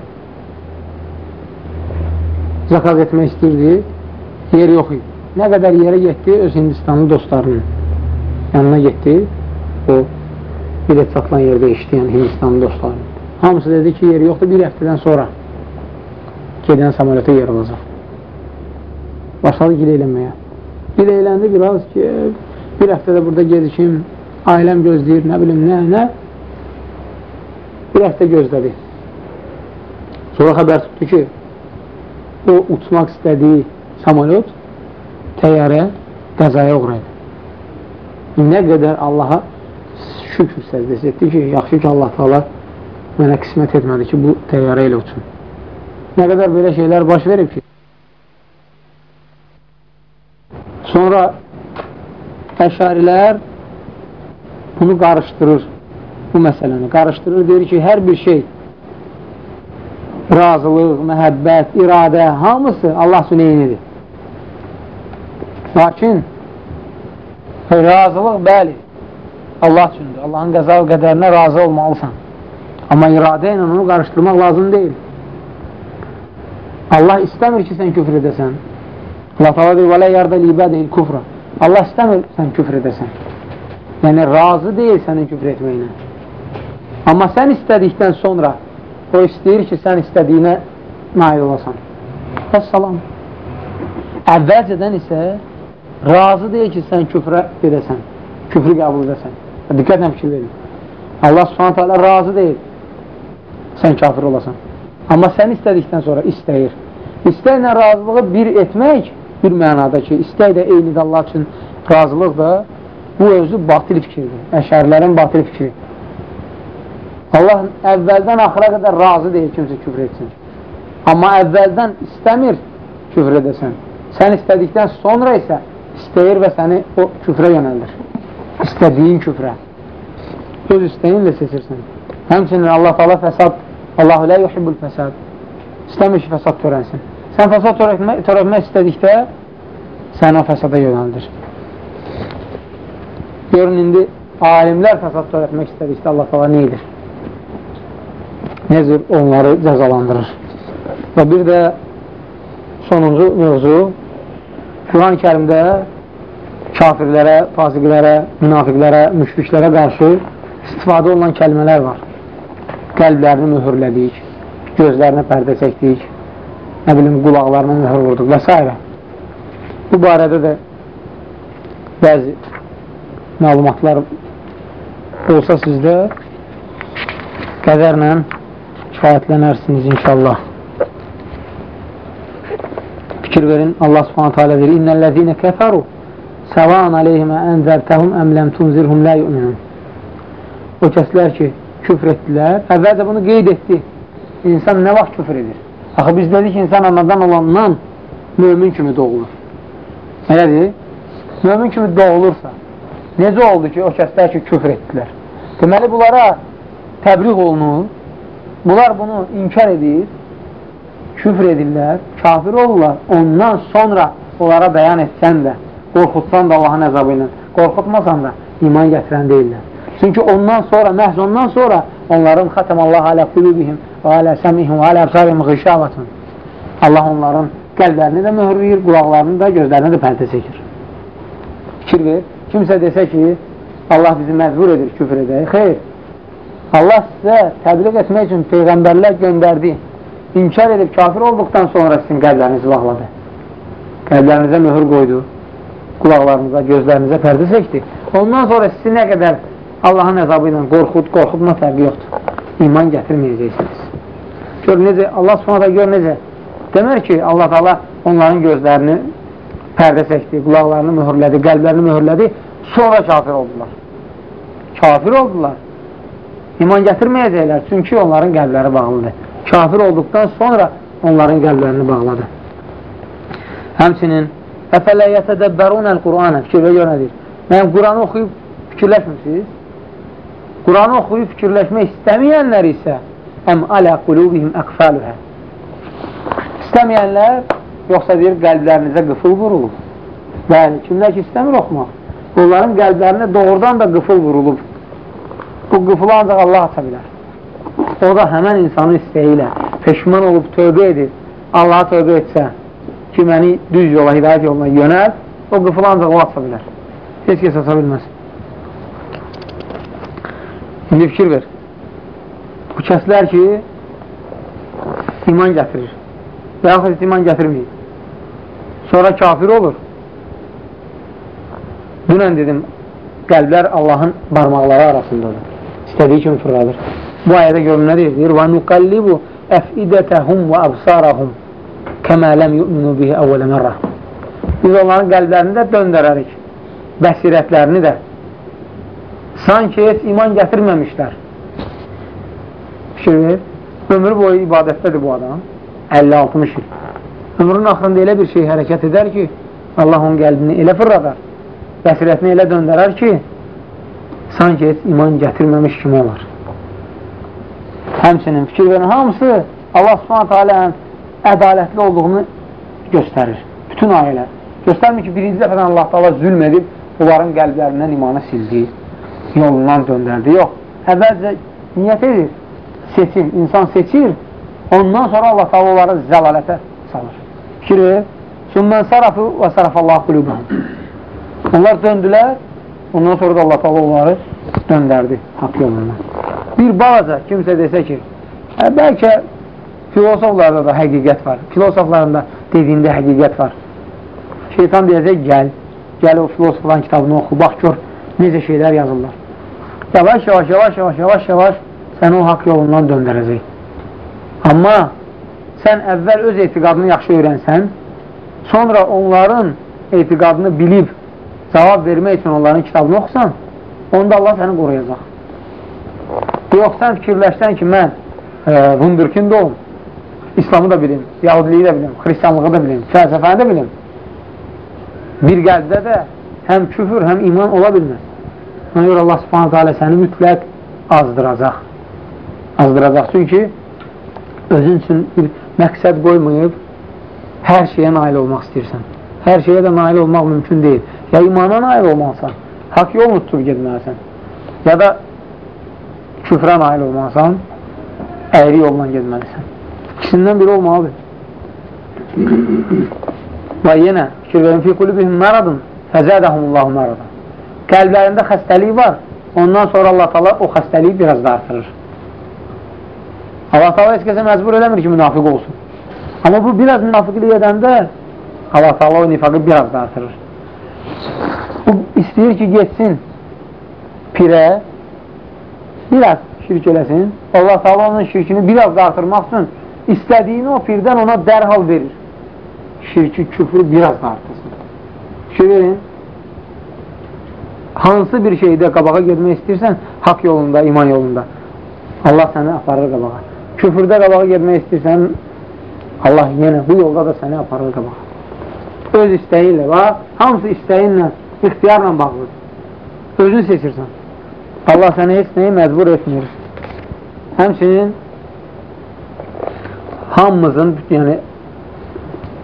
zakaz etmək istəyirdi, yer yox idi. Nə qədər yerə getdi, öz Hindistanlı dostlarının yanına getdi, o bilet satılan yerdə işləyən Hindistanlı dostlarının. Hamısı dedi ki, yer yoxdur, bir həftədən sonra gedən samolyota yer olacaq. Başladı gil eləməyə. Gil eyləndi biraz ki, bir həftədə burada gezişim, ailəm gözləyir, nə bilim, nə, nə. Bir həftə gözlədi. Sonra xəbər tutdu ki, o uçmaq istədiyi samolyot təyyarə qəzaya uğraydı. Nə qədər Allaha şükür səcdəsi etdi ki, yaxşı ki, Allah taala mənə qismət etmədi ki, bu təyyarə ilə uçun. Nə qədər belə şeylər baş verib ki, sonra əşarilər bunu qarışdırır, bu məsələni qarışdırır, deyir ki, hər bir şey razılıq, məhəbbət, iradə, hamısı Allah üçün eynidir. Lakin razılıq, bəli, Allah üçündür. Allahın qəza və qədərinə razı olmalısan. Amma iradə ilə onu qarışdırmaq lazım deyil. Allah istəmir ki, sən küfr edəsən. Allah təala deyir: "Və la yarda li ibadihi kufra." Allah istəmir sən küfr edəsən. Yəni razı deyil sənin küfr etməyinə. Amma sən istədikdən sonra o istəyir ki, sən istədiyinə nail olasan. Vəssalam. Əvvəlcədən isə razı deyil ki, sən küfrə gedəsən, küfrü qəbul edəsən. Diqqətlə fikir verin. Allah subhanətə alə razı deyil sən kafir olasan. Amma sən istədikdən sonra istəyir. İstəklə razılığı bir etmək bir mənada ki, istək də eynidir Allah üçün razılıq da bu özü batil fikirdir. Əşərlərin batil fikri. Allah əvvəldən axıra qədər razı deyil kimsə küfr etsin. Amma əvvəldən istəmir küfr edəsən. Sən istədikdən sonra isə istəyir və səni o küfrə yönəldir. İstədiyin küfrə. Öz istəyinlə seçirsən. Həmçinin Allah Allah fəsad Allahu lə yuhibbul fəsad. İstəmir ki, fəsad törənsin. Sən fəsad törətmək, törətmək istədikdə səni o fəsada yönəldir. Görün, indi alimlər fəsad törətmək istədikdə Allah tala neydir? Necə onları cəzalandırır? Və bir də sonuncu mövzu Quran-ı kərimdə kafirlərə, fasiqlərə, münafiqlərə, müşriklərə qarşı istifadə olunan kəlmələr var qəlblərini mühürlədik, gözlərinə pərdə çəkdik, nə bilim, qulaqlarına mühür vurduq və s. Bu barədə də bəzi məlumatlar olsa sizdə qədərlə kifayətlənərsiniz inşallah. Fikir verin, Allah subhanətə alə deyir, İnnəl-ləzinə kəfəru səvan aleyhimə ənzərtəhum əmləm tunzirhum lə yu'minun. O kəslər ki, küfr etdilər. Əvvəlcə bunu qeyd etdi. İnsan nə vaxt küfr edir? Axı biz dedik ki, insan anadan olandan mömin kimi doğulur. Elədir? Mömin kimi doğulursa, necə oldu ki, o kəslər ki, küfr etdilər? Deməli, bunlara təbliğ olunur, bunlar bunu inkar edir, küfr edirlər, kafir olurlar. Ondan sonra onlara bəyan etsən də, qorxutsan da Allahın əzabı ilə, qorxutmasan da iman gətirən deyirlər. Çünki ondan sonra, məhz ondan sonra onların xətəmallahu alə qulubihim və alə səmihim və alə əbsarihim qışavatın. Allah onların qəlblərini də mühürləyir, qulaqlarını da, gözlərini də pərdə çəkir. Fikir ver. Kimsə desə ki, Allah bizi məcbur edir küfür edək. Xeyr. Allah sizə təbliğ etmək üçün Peyğəmbərlər göndərdi. İnkar edib kafir olduqdan sonra sizin qəlblərinizi bağladı. Qəlblərinizə möhür qoydu. Qulaqlarınıza, gözlərinizə pərdə çəkdi. Ondan sonra sizi nə qədər Allahın əzabı ilə qorxud, qorxutma fərqi yoxdur. İman gətirməyəcəksiniz. Gör necə, Allah subhanətə gör necə. Demər ki, Allah Allah onların gözlərini pərdə çəkdi, qulaqlarını mühürlədi, qəlblərini mühürlədi, sonra kafir oldular. Kafir oldular. İman gətirməyəcəklər, çünki onların qəlbləri bağlıdır. Kafir olduqdan sonra onların qəlblərini bağladı. Həmçinin Əfələ yətədəbbərunəl Qur'anə fikirlə görədir. Yəni, Quranı oxuyub fikirləşmirsiniz? Quranı oxuyub fikirləşmək istəməyənlər isə əm alə qulubihim əqfəluhə İstəməyənlər yoxsa deyir qəlblərinizə qıfıl vurulub. Bəli, kimlər ki istəmir oxumaq. Onların qəlblərinə doğrudan da qıfıl vurulub. Bu qıfılı ancaq Allah aça bilər. O da həmən insanın istəyi ilə peşman olub tövbə edir. Allaha tövbə etsə ki, məni düz yola, hidayət yoluna yönəl, o qıfılı ancaq o aça bilər. Heç kəs aça bilməz. İndi fikir ver. Bu kəslər ki, iman gətirir və yaxud heç iman gətirməyir. Sonra kafir olur. Dünən dedim, qəlblər Allahın barmaqları arasındadır. İstədiyi kimi fırladır. Bu ayədə görün nə deyir? Deyir, وَنُقَلِّبُ əfidətəhum və əbsarəhum kəmə ləm yu'minu bihi əvvələ mərrə Biz onların qəlblərini də döndərərik, bəsirətlərini də Sanki heç iman gətirməmişlər. Fikir ver, ömrü boyu ibadətdədir bu adam. 50-60 il. Ömrünün axırında elə bir şey hərəkət edər ki, Allah onun qəlbini elə fırradar, bəsirətini elə döndərər ki, sanki heç iman gətirməmiş kimi olar. Həmçinin fikir verin, hamısı Allah subhanətə alənin ədalətli olduğunu göstərir. Bütün ayələr. Göstərmir ki, birinci dəfədən Allah da zülm edib, bunların qəlblərindən imanı sildi, yolundan döndərdi. Yox, əvvəlcə niyyət edir, seçim, insan seçir, ondan sonra Allah da onları zəlalətə salır. Fikir verir, Sümmən sarafı və sarafallahu qulubahum. Onlar döndülər, ondan sonra da Allah taala onları döndərdi haqq yolundan. Bir balaca kimsə desə ki, hə, bəlkə filosoflarda da həqiqət var. Filosofların da dediyində həqiqət var. Şeytan deyəcək, gəl, gəl o filosofların kitabını oxu, bax gör necə şeylər yazırlar. Yavaş, yavaş, yavaş, yavaş, yavaş, yavaş səni o haqq yolundan döndərəcək. Amma sən əvvəl öz etiqadını yaxşı öyrənsən, sonra onların etiqadını bilib cavab vermək üçün onların kitabını oxusan, onda Allah səni qoruyacaq. Yox, sən fikirləşsən ki, mən e, vundurkində olum, İslamı da bilim, Yahudiliyi də bilim, Xristiyanlığı da bilim, fəlsəfəni də bilim. Bir qəlbdə də həm küfür, həm iman ola bilməz. Ona görə Allah subhanətə alə səni mütləq azdıracaq. Azdıracaq, çünki özün üçün bir məqsəd qoymayıb, hər şeyə nail olmaq istəyirsən. Hər şeyə də nail olmaq mümkün deyil. Ya imana nail olmalısan, haqq yolunu tutub gedməlisən. Ya da küfrə nail olmalısan, əyri yolla gedməlisən. İkisindən biri olmalıdır. Və yenə, verin, fi qulubihim məradın, fəzədəhumullahu məradan. Qəlblərində xəstəlik var, ondan sonra Allah tala o xəstəliyi biraz da artırır. Allah tala heç kəsə məcbur eləmir ki, münafiq olsun. Amma bu biraz münafiqlik edəndə Allah Taala o nifaqı biraz da artırır. Bu istəyir ki, getsin pirə, biraz şirk eləsin. Allah Taala onun şirkini biraz da artırmaq üçün istədiyini o pirdən ona dərhal verir. Şirki, küfrü biraz da artırsın. Şey verin, hansı bir şeydə qabağa getmək istəyirsən, haqq yolunda, iman yolunda, Allah səni aparır qabağa. Küfürdə qabağa getmək istəyirsən, Allah yenə bu yolda da səni aparır qabağa. Öz istəyi ilə, bax, hamısı istəyinlə, ixtiyarla bağlıdır. Özünü seçirsən. Allah səni heç nəyi məcbur etmir. Həmçinin hamımızın, yəni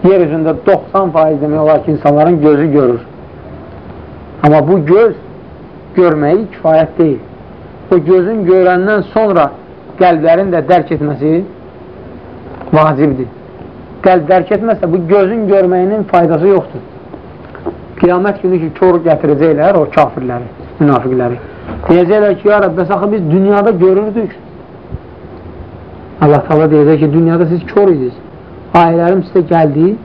yer üzündə 90% demək olar ki, insanların gözü görür. Amma bu göz görməyi kifayət deyil. O gözün görəndən sonra qəlblərin də dərk etməsi vacibdir qəlb dərk etməsə, bu gözün görməyinin faydası yoxdur. Qiyamət günü ki, kör gətirəcəklər o kafirləri, münafiqləri. Deyəcəklər ki, ya Rəbb, bəs axı biz dünyada görürdük. Allah tala deyəcək ki, dünyada siz kör idiniz. Ailərim sizə gəldi,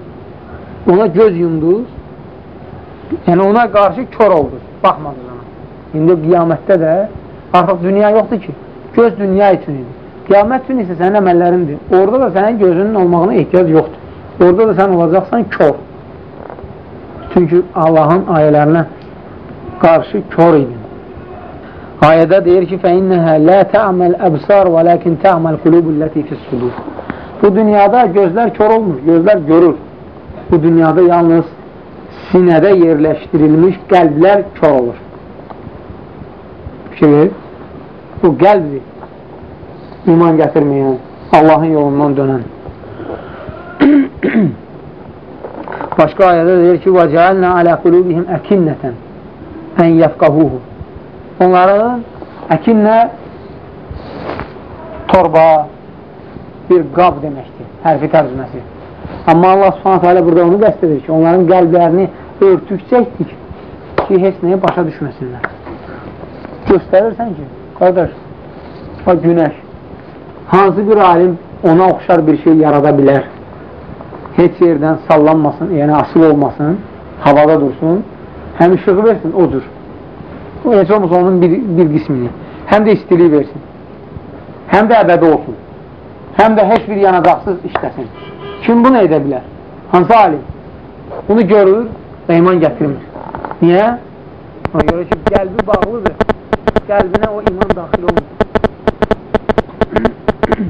ona göz yumdunuz, yəni ona qarşı kör oldunuz, baxmadınız ona. İndi qiyamətdə də artıq dünya yoxdur ki, göz dünya üçün idi. Qiyamət üçün isə sənin əməllərindir. Orada da sənin gözünün olmağına ehtiyac yoxdur. Orada da sən olacaqsan kör. Çünki Allahın ayələrinə qarşı kör idin. Ayədə deyir ki, فَإِنَّهَا لَا تَعْمَلْ أَبْصَارِ وَلَكِنْ تَعْمَلْ قُلُوبُ الَّتِي فِي الصُّدُورِ Bu dünyada gözlər kör olmur, gözlər görür. Bu dünyada yalnız sinədə yerləşdirilmiş qəlblər kör olur. Fikir Bu qəlbdir iman gətirməyən, Allahın yolundan dönən. Başqa ayədə deyir ki, وَجَعَلْنَا عَلَى قُلُوبِهِمْ əkinnətən ən yəfqahuhu Onların əkinnə torba, bir qab deməkdir, hərfi tərcüməsi. Amma Allah subhanətə alə burada onu qəst edir ki, onların qəlblərini örtükcəkdik ki, heç nəyə başa düşməsinlər. Göstərirsən ki, qardaş, o günəş, hansı bir alim ona oxşar bir şey yarada bilər? Heç yerdən sallanmasın, yəni asıl olmasın, havada dursun, həm işığı versin, odur. O, heç olmasa onun bir, bir qismini, həm də istiliyi versin, həm də əbədi olsun, həm də heç bir yanacaqsız işləsin. Kim bunu edə bilər? Hansı alim? Bunu görür və iman gətirmir. Niyə? Ona görə ki, qəlbi bağlıdır. Qəlbinə o iman daxil olmur.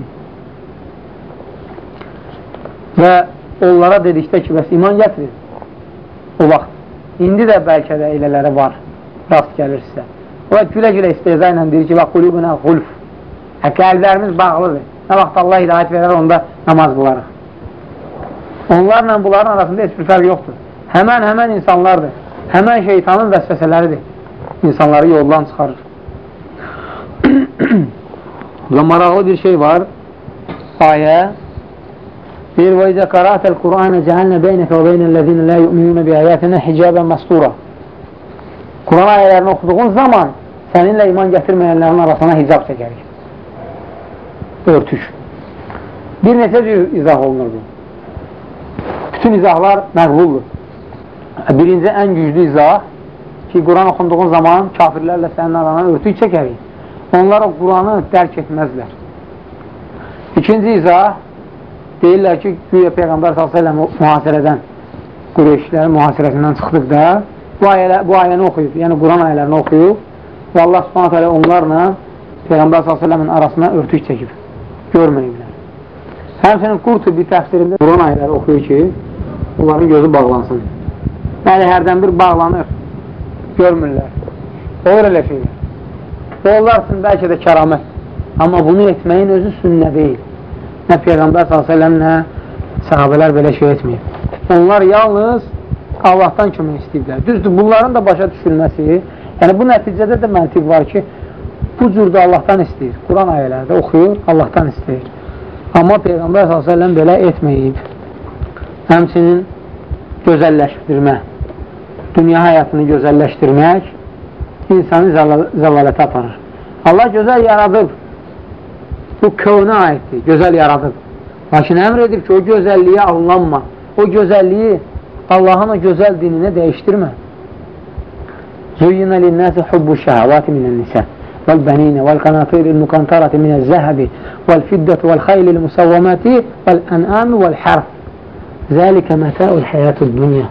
Və onlara dedikdə ki, bəs iman gətirir. O vaxt. İndi də bəlkə də elələri var, rast gəlir sizə. O gülə-gülə isteza ilə deyir ki, və qulubuna qulf. Hə, qəlblərimiz bağlıdır. Nə vaxt Allah hidayət verər, onda namaz qılarıq. Onlarla bunların arasında heç bir fərq yoxdur. Həmən, həmən insanlardır. Həmən şeytanın vəsvəsələridir. İnsanları yoldan çıxarır. Və maraqlı bir şey var. Ayə deyir, və izə qarətəl Qur'anə cəhəlnə beynəkə və beynəl-ləzinə lə yu'minunə bi ayətinə hicabən məstura. Quran ayələrini oxuduğun zaman səninlə iman gətirməyənlərin arasına hicab çəkərik. Örtük. Bir neçə cür izah olunur bu. Bütün izahlar məqbuldur. Birinci, ən güclü izah ki, Quran oxunduğun zaman kafirlərlə sənin arana örtük çəkərik. Onlar o Quranı dərk etməzlər. İkinci izah deyirlər ki, güya Peyğəmbər s.ə.v mühasirədən, Qureyşlərin mühasirəsindən çıxdıqda bu, ayələ, bu ayəni oxuyub, yəni Quran ayələrini oxuyub və Allah s.ə.v onlarla Peyğəmbər s.ə.v-in arasına örtük çəkib. Görməyiblər. Həmçinin Qurtubi təfsirində Quran ayələri oxuyur ki, onların gözü bağlansın. Yəni, hərdən bir bağlanır, görmürlər. Olur elə şeylər. Bu onlar üçün bəlkə də kəramət. Amma bunu etməyin özü sünnə deyil. Nə Peyğəmbər s.ə.v nə sahabələr belə şey etməyib. Onlar yalnız Allahdan kömək istəyiblər. Düzdür, bunların da başa düşülməsi, yəni bu nəticədə də məntiq var ki, bu cürdə Allahdan istəyir. Quran ayələrdə oxuyur, Allahdan istəyir. Amma Peyğəmbər s.ə.v belə etməyib. Həmçinin gözəlləşdirmə, dünya həyatını gözəlləşdirmək insanı zəlalətə aparır. Allah gözəl yaradıb. Bu kövnə aiddir, gözəl yaradıb. Lakin əmr edib ki, o gözəlliyə alınlanma. O gözəlliyi Allahın o gözəl dinini dəyişdirmə. Züyyinə linnəsi hubbu şəhəvati minən nisə vəl-bəninə vəl-qanatirin müqantarati minəz zəhəbi vəl-fiddəti vəl-xaylil musavvəməti vəl-ənəmi vəl-hərf Zəlikə mətəul həyətul dünya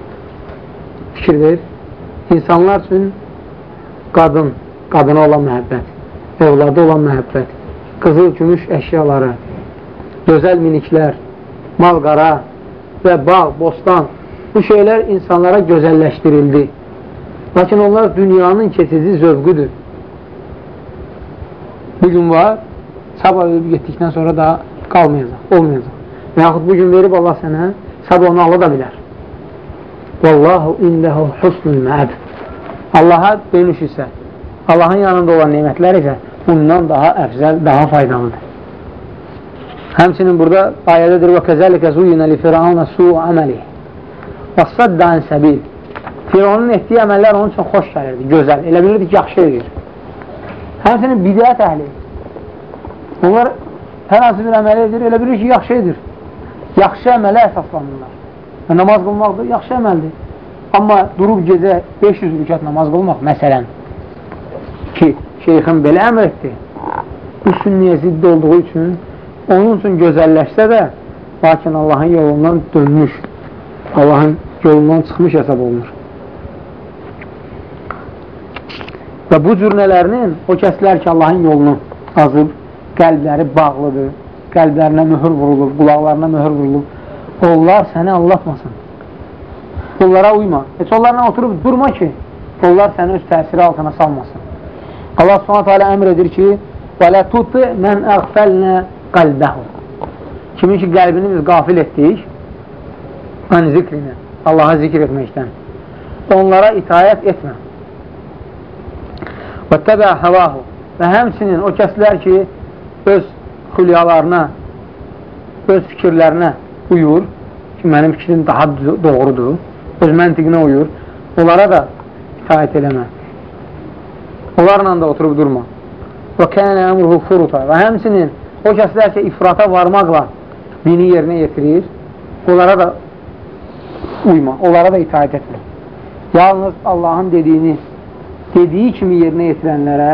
Fikir verir. İnsanlar üçün qadın, qadına olan məhəbbət, evladı olan məhəbbət, qızıl gümüş əşyaları, gözəl miniklər, mal-qara və bağ, bostan bu şeylər insanlara gözəlləşdirildi. Lakin onlar dünyanın keçici zövqüdür. Bu gün var, sabah ölüb getdikdən sonra da qalmayacaq, olmayacaq. Və yaxud bu gün verib Allah sənə, sabah onu ala da bilər. Vallahu indəhu husnul məəb. Allaha dönüş isə, Allahın yanında olan nemətlər isə bundan daha əfzəl, daha faydalıdır. Həmçinin burada ayədədir və kəzəlikə zuyinə li firavunə su əməli və saddan səbil Firavunun etdiyi əməllər onun üçün xoş gəlirdi, gözəl. Elə bilirdi ki, yaxşı edir. Həmçinin bidət əhli. Onlar hər hansı bir əməl edir, elə bilir ki, yaxşı edir. Yaxşı əmələ əsaslanırlar. Və namaz qılmaqdır, yaxşı əməldir. Amma durub gecə 500 rükət namaz qılmaq, məsələn, ki, şeyxin belə əmr etdi, bu sünniyə zidd olduğu üçün, onun üçün gözəlləşsə də, lakin Allahın yolundan dönmüş, Allahın yolundan çıxmış hesab olunur. Və bu cürnələrinin o kəslər ki, Allahın yolunu azıb, qəlbləri bağlıdır, qəlblərinə mühür vurulub, qulaqlarına mühür vurulub, onlar səni anlatmasın bunlara uyma. Heç onlarla oturub durma ki, onlar səni öz təsiri altına salmasın. Allah subhanətə alə əmr edir ki, وَلَا تُطِ مَنْ əğfəlnə قَلْبَهُ Kimin ki, qəlbini biz qafil etdik, ən zikrinə, Allaha zikr etməkdən. Onlara itayət etmə. Və təbə həvahu və həmsinin o kəslər ki, öz xülyalarına, öz fikirlərinə uyur ki, mənim fikrim daha doğrudur, öz məntiqinə uyur, onlara da itayət eləmə. Onlarla da oturub durma. Və kənə əmruhu furuta və həmsinin o kəslər ki, ifrata varmaqla dini yerinə yetirir, onlara da uyma, onlara da itaət etmə. Yalnız Allahın dediyini dediyi kimi yerinə yetirənlərə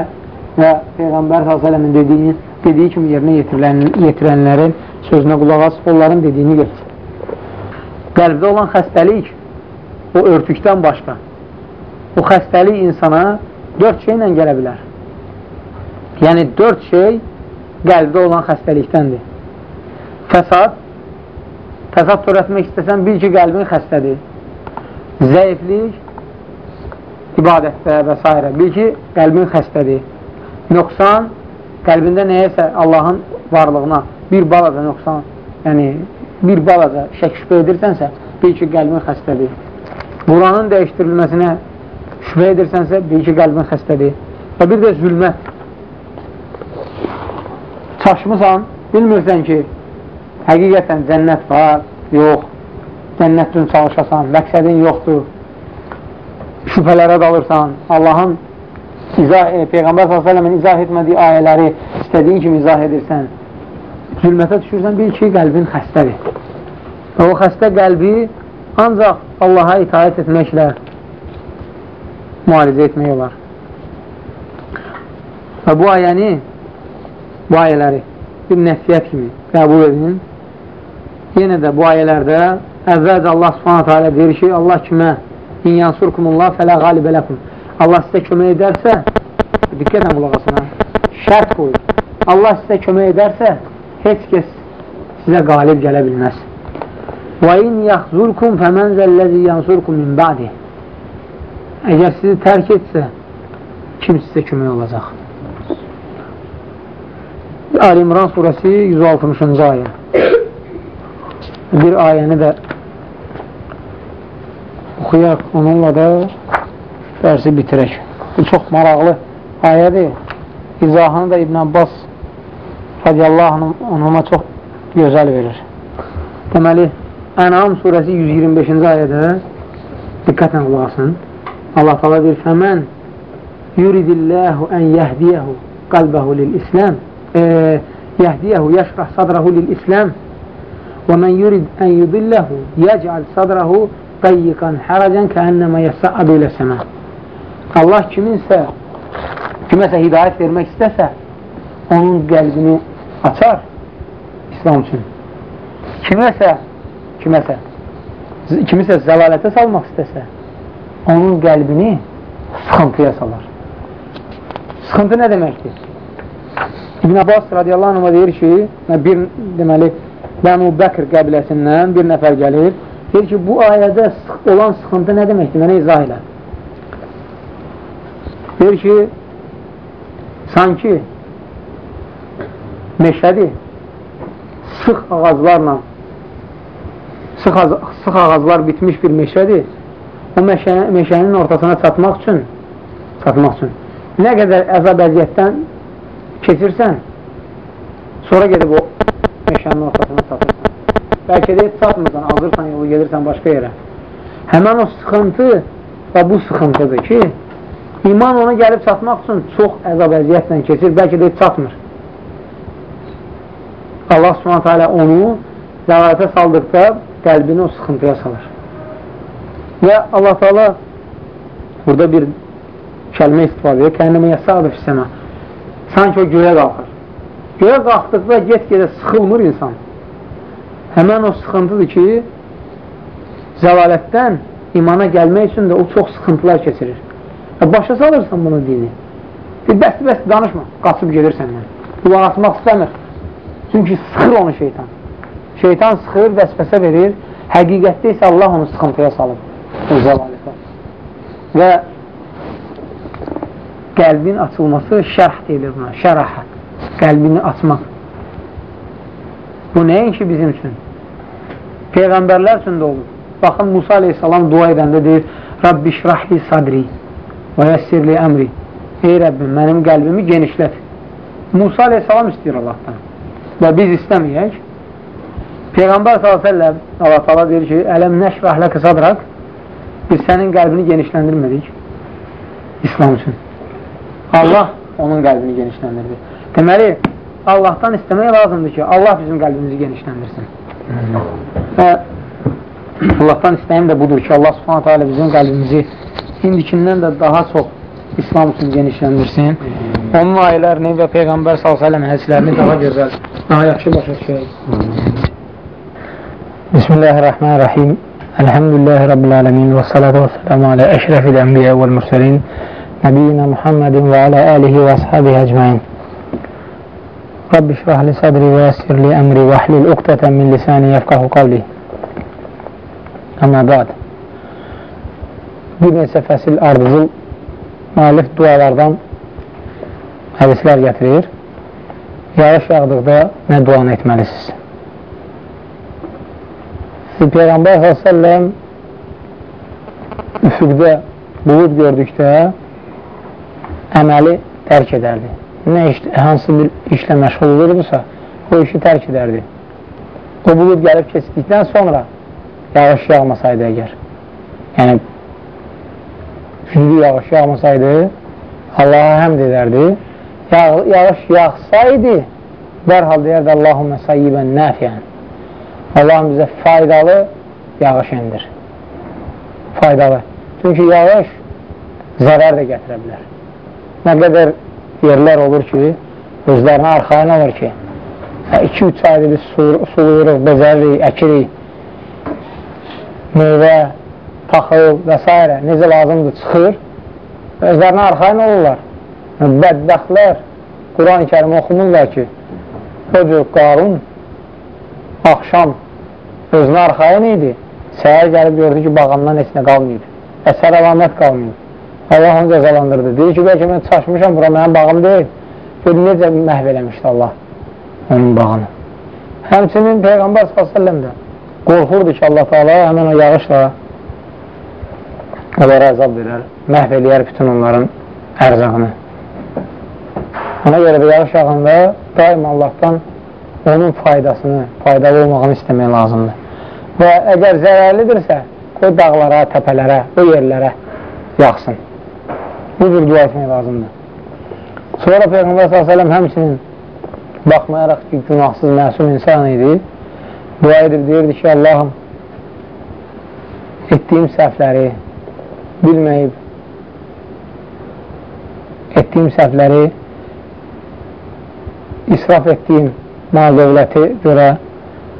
və Peyğəmbər s.ə.v-in dediyini dediyi kimi yerinə yetirən, yetirənlərin sözünə qulaq as, onların dediyini götür. Qəlbdə olan xəstəlik o örtükdən başqa. O xəstəlik insana dörd şeylə gələ bilər. Yəni, dörd şey qəlbdə olan xəstəlikdəndir. Fəsad, təsad törətmək istəsən, bil ki, qəlbin xəstədir. Zəiflik, ibadətdə və s. Bil ki, qəlbin xəstədir. Nöqsan, qəlbində nəyəsə Allahın varlığına bir balaca nöqsan, yəni bir balaca şək şübhə edirsənsə, bil ki, qəlbin xəstədir. Quranın dəyişdirilməsinə şübhə edirsənsə, bil ki, qəlbin xəstədir. Və bir də zülmət. Çaşmısan, bilmirsən ki, həqiqətən cənnət var, yox, cənnət üçün çalışasan, məqsədin yoxdur, şübhələrə dalırsan, Allahın izah, e, Peyğəmbər s.ə.v-in izah etmədiyi ayələri istədiyin kimi izah edirsən, zülmətə düşürsən, bil ki, qəlbin xəstədir. Və o xəstə qəlbi ancaq Allaha itaət etməklə müalicə etmək olar. Və bu ayəni, bu ayələri bir nəsiyyət kimi qəbul edin. Yenə də bu ayələrdə əvvəlcə Allah subhanətə alə deyir ki, Allah kimə in yansurkumullah fələ qalibə ləkum Allah sizə kömək edərsə, diqqətlə qulaq asına, şərt qoyur. Allah sizə kömək edərsə, heç kəs sizə qalib gələ bilməz. Və in yaxzurkum fəmən zəlləzi yansurkum min ba'di. Əgər sizi tərk etsə, kim sizə kömək olacaq? Ali İmran surəsi 160-cı ayə. Bir ayəni də oxuyaq, onunla da dərsi bitirək. Bu çox maraqlı ayədir. İzahını da İbn Abbas radiyallahu anhuma çox gözəl verir. Deməli, Ənam surəsi 125-ci ayədə diqqətlə. Allah təala deyir: "Fəmən yuridillahu an yahdiyahu qalbahu lil-islam" yahdiyahu yashrah sadrahu lil-islam və men yurid an yudillahu yec'al sadrahu qayyiqan haracan kəənnəmə yəssəadu ilə səmə Allah kiminsə kiməsə hidayət vermək istəsə onun qəlbini açar İslam üçün kiməsə kiməsə kimisə zəlalətə salmaq istəsə onun qəlbini sıxıntıya salar sıxıntı nə deməkdir? İbn Abbas radiyallahu anh'a deyir ki bir deməli Bənu Bəkr qəbiləsindən bir nəfər gəlir Deyir ki, bu ayədə olan sıxıntı nə deməkdir? Mənə izah elə. Deyir ki, sanki meşədir, sıx ağaclarla, sıx, sıx ağaclar bitmiş bir meşədir. O meşə, meşənin ortasına çatmaq üçün, çatmaq üçün nə qədər əzab əziyyətdən keçirsən, sonra gedib o meşənin ortasına çatırsan. Bəlkə də çatmırsan, azırsan yolu, gedirsən başqa yerə. Həmən o sıxıntı və bu sıxıntıdır ki, iman ona gəlib çatmaq üçün çox əzab əziyyətlə keçir, bəlkə də çatmır. Allah subhanətə alə onu zəlalətə saldıqda qəlbini o sıxıntıya salır. Və Allah Teala burada bir kəlmə istifadə edir. Kənnəmə yəsadı fissəmə. Sanki o göyə qalxır. Göyə qalxdıqda get-gedə sıxılmır insan həmən o sıxıntıdır ki, zəlalətdən imana gəlmək üçün də o çox sıxıntılar keçirir. Və başa salırsan bunu dini. Bəs-bəs danışma, qaçıb gedir səndən. Qulaq atmaq istəmir. Çünki sıxır onu şeytan. Şeytan sıxır, vəsvəsə verir. Həqiqətdə isə Allah onu sıxıntıya salır. O zəlalətə. Və qəlbin açılması şərh deyilir buna, şərahə. Qəlbini açmaq. Bu nəinki bizim üçün? Peyğəmbərlər üçün də olur. Baxın, Musa aleyhissalam dua edəndə deyir, Rabbi şrahli sadri və yəssirli əmri. Ey Rəbbim, mənim qəlbimi genişlət. Musa aleyhissalam istəyir Allahdan və biz istəməyək. Peyğəmbər s.ə.v Allah tala deyir ki, ələm nəşrahlə qısadrak biz sənin qəlbini genişləndirmədik İslam üçün. Allah onun qəlbini genişləndirdi. Deməli, Allahdan istəmək lazımdır ki, Allah bizim qəlbimizi genişləndirsin. Və Allahdan istəyim də budur ki, Allah subhanətə alə bizim qəlbimizi indikindən də daha çox İslam üçün genişləndirsin. Onun ayələrini və Peyğəmbər s.ə.v hədislərini daha gözəl, daha yaxşı başa düşək. Bismillahirrahmanirrahim. Elhamdülillahi Rabbil alemin və salatu və selamu alə əşrəfil ənbiyə vəl mürsəlin Nəbiyyina Muhammedin və alə əlihi və əshabihi əcməin. Rabbi şrah li sadri və yəssir li əmri və hlil uqtətən min lisani yəfqahu qavli. Əmə bad. Bir neçə fəsil ardıcıl müəllif dualardan hədislər gətirir. Yağış yağdıqda nə duanı etməlisiniz? Peyğəmbər s.ə.v üfüqdə bulud gördükdə əməli tərk edərdi. Nə iş, hansı bir işlə məşğul olurdusa, o işi tərk edərdi. O bulud gəlib keçdikdən sonra yağış yağmasaydı əgər, yəni güclü yağış yağmasaydı, Allaha həmd edərdi. Yağ, yağış yağsaydı, dərhal deyərdi Allahümə sayyibən nəfiyən. Allahım bizə faydalı yağış indir. Faydalı. Çünki yağış zərər də gətirə bilər. Nə qədər yerlər olur ki, özlərinə arxain olur ki, 2-3 ayda biz suluyuruq, bezəririk, əkirik, meyvə, taxıl və s. necə lazımdır, çıxır, özlərinə arxain olurlar. Bədbəxtlər Quran-ı kərimi oxumurlar ki, o cür qarun axşam özünə arxain idi, səhər gəlib gördü ki, bağamdan heç nə qalmayıb, əsər əlamət qalmayıb. Allah onu cəzalandırdı. Deyir ki, bəlkə mən çaşmışam, bura mənim bağım deyil. Gör, necə məhv eləmişdi Allah onun bağını. Həmçinin Peyğəmbər s.ə.v də qorxurdu ki, Allah Teala həmən o yağışla onlara əzab verər, məhv eləyər bütün onların ərzağını. Ona görə də yağış yağında daim Allahdan onun faydasını, faydalı olmağını istəmək lazımdır. Və əgər zərərlidirsə, qoy dağlara, təpələrə, o yerlərə yaxsın. Bu cür dua etmək lazımdır. Sonra Peyğəmbər s.ə.v həmçinin baxmayaraq ki, günahsız, məsum insan idi, dua edib deyirdi ki, Allahım etdiyim səhvləri bilməyib, etdiyim səhvləri israf etdiyim mal dövləti görə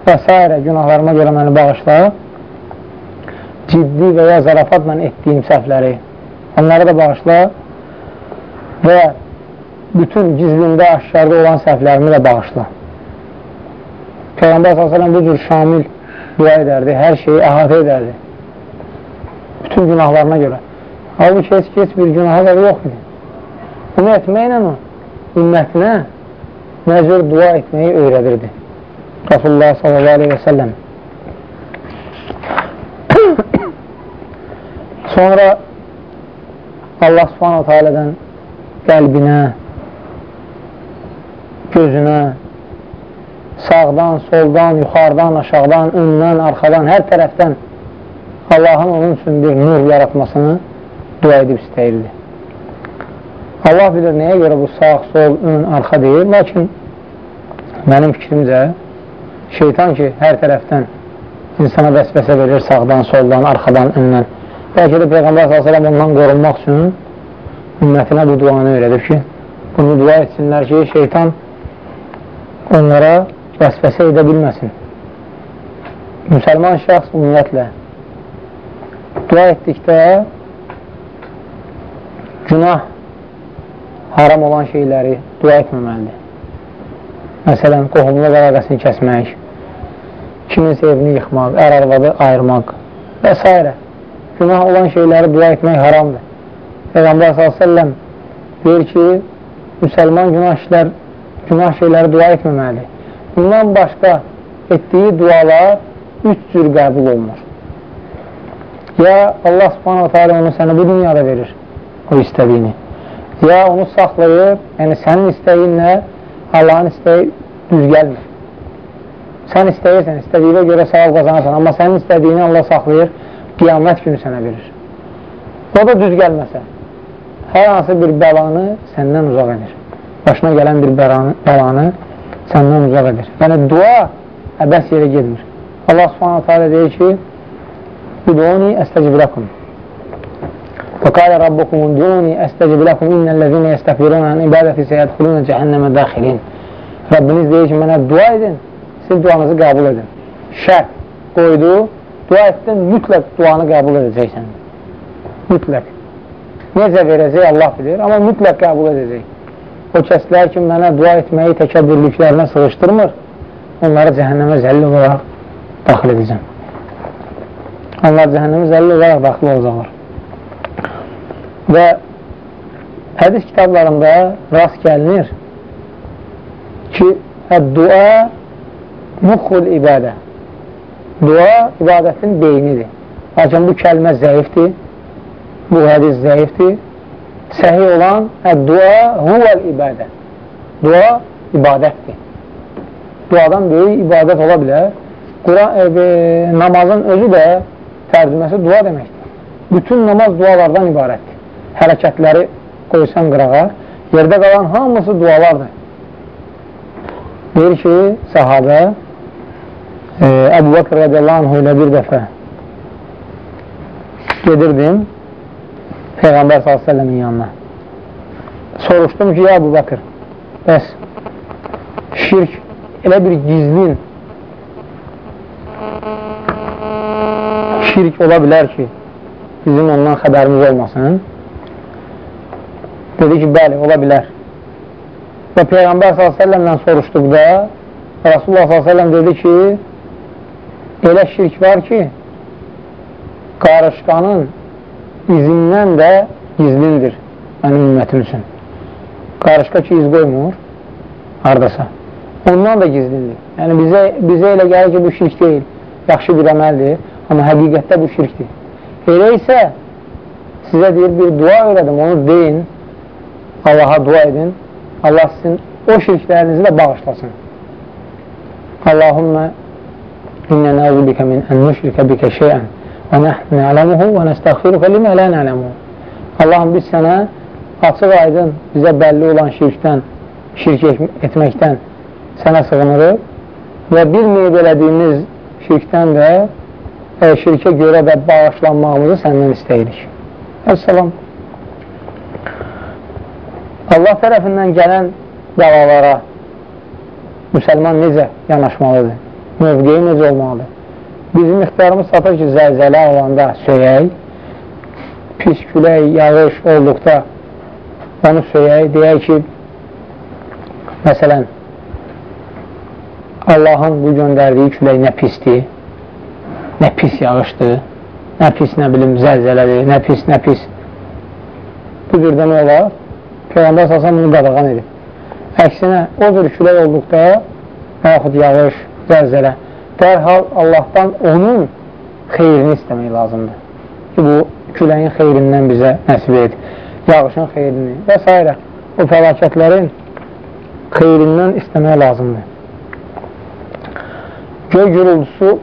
və s. günahlarıma görə məni bağışla, ciddi və ya zarafatla etdiyim səhvləri onları da bağışla və bütün gizlində, aşkarda olan səhvlərimi də bağışla. Peyğəmbər s.ə.v bu cür şamil dua edərdi, hər şeyi əhatə edərdi. Bütün günahlarına görə. Halbuki heç, heç bir günahı da yox idi. Bunu etməklə o, ümmətinə məcur dua etməyi öyrədirdi. Rasulullah s.a.v. Sonra Allah subhanahu teala'dan qəlbinə, gözünə, sağdan, soldan, yuxarıdan, aşağıdan, öndən, arxadan, hər tərəfdən Allahın onun üçün bir nur yaratmasını dua edib istəyirdi. Allah bilir nəyə görə bu sağ, sol, ön, arxa deyir, lakin mənim fikrimcə şeytan ki, hər tərəfdən insana vəsvəsə verir sağdan, soldan, arxadan, öndən Bəlkə də Peyğəmbər s.ə.v ondan qorunmaq üçün ümmətinə bu duanı öyrədib ki, bunu dua etsinlər ki, şeytan onlara vəsvəsə edə bilməsin. Müsəlman şəxs ümumiyyətlə dua etdikdə günah haram olan şeyləri dua etməməlidir. Məsələn, qohumluq əlaqəsini kəsmək, kiminsə evini yıxmaq, ər-arvadı ayırmaq və s günah olan şeyləri dua etmək haramdır. Peyğəmbər s.ə.v deyir ki, müsəlman günah, işlər, günah şeyləri dua etməməlidir. Bundan başqa etdiyi dualar üç cür qəbul olunur. Ya Allah subhanahu teala onu sənə bu dünyada verir, o istədiyini. Ya onu saxlayır, yəni sənin istəyinlə Allahın istəyi düz gəlmir. Sən istəyirsən, istədiyinə görə savab qazanırsan, amma sənin istədiyini Allah saxlayır, qiyamət günü sənə verir. O da düz gəlməsə, hər hansı bir bəlanı səndən uzaq edir. Başına gələn bir bəlanı, bəlanı səndən uzaq edir. Yəni, dua əbəs yerə gedmir. Allah subhanətə alə deyir ki, Uduni əstəcib ləkum. Fəqalə Rabbukum uduni əstəcib ləkum innəl-ləzine yəstəfirun ən ibadəti səyədxulunə cəhənnəmə daxilin. Rəbbiniz deyir ki, mənə dua edin, siz duanızı qəbul edin. Şərt qoydu, dua etdin, mütləq duanı qəbul edəcəksən. Mütləq. Necə verəcək Allah bilir, amma mütləq qəbul edəcək. O kəslər ki, mənə dua etməyi təkəbbürlüklərinə sığışdırmır, onları cəhənnəmə zəlli olaraq daxil edəcəm. onlar cəhənnəmə zəlil olaraq daxil olacaqlar. Və hədis kitablarında rast gəlinir ki, dua muxul ibadə. Dua ibadətin beynidir. Lakin bu kəlmə zəifdir, bu hədis zəifdir. Səhi olan dua huvəl ibadə. Dua ibadətdir. Duadan böyük ibadət ola bilər. Quran, e, namazın özü də tərcüməsi dua deməkdir. Bütün namaz dualardan ibarətdir. Hərəkətləri qoysan qırağa, yerdə qalan hamısı dualardır. Deyir ki, sahabə e, Əbu Bakr radiyallahu anh ilə bir dəfə gedirdim Peyğəmbər s.ə.v-in yanına. Soruşdum ki, ya Əbu Bakr, bəs şirk elə bir gizlin şirk ola bilər ki, bizim ondan xəbərimiz olmasın. Dedi ki, bəli, ola bilər. Və Peyğəmbər s.ə.v-lə soruşduqda Rasulullah s.ə.v dedi ki, elə şirk var ki, qarışqanın izindən də gizlindir mənim ümmətim üçün. Qarışqa ki, iz qoymur, haradasa. Ondan da gizlindir. Yəni, bizə, bizə elə gəlir ki, bu şirk deyil, yaxşı bir əməldir, amma həqiqətdə bu şirkdir. Elə isə sizə deyir, bir dua öyrədim, onu deyin, Allaha dua edin, Allah sizin o şirklərinizi də bağışlasın. Allahümmə bikə min ən nüşrikə bikə şeyən və nəhn nələmuhu və nəstəxfiruka limə lə nələmuhu. Allahım biz sənə açıq aydın bizə bəlli olan şirkdən, şirk etməkdən sənə sığınırıq və bilməyib elədiyimiz şirkdən də e, şirkə görə də bağışlanmağımızı səndən istəyirik. Əssalam. Allah tərəfindən gələn dəvalara müsəlman necə yanaşmalıdır? Mövqeyi necə olmalıdır? Bizim ixtiyarımız satır ki, zəlzələ olanda söyək, pis külək, yağış olduqda onu söyək, deyək ki, məsələn, Allahın bu göndərdiyi külək nə pisdir, nə pis yağışdır, nə pis, nə bilim, zəlzələdir, nə pis, nə pis. Bu cürdə nə olar? Peyğəmbər səsən bunu qadağan edib. Əksinə, o cür külək olduqda, yaxud yağış, zəlzələ, dərhal Allahdan onun xeyrini istəmək lazımdır. Ki, bu küləyin xeyrindən bizə nəsib edir. Yağışın xeyrini və s. O fəlakətlərin xeyrindən istəmək lazımdır. Göy gürültüsü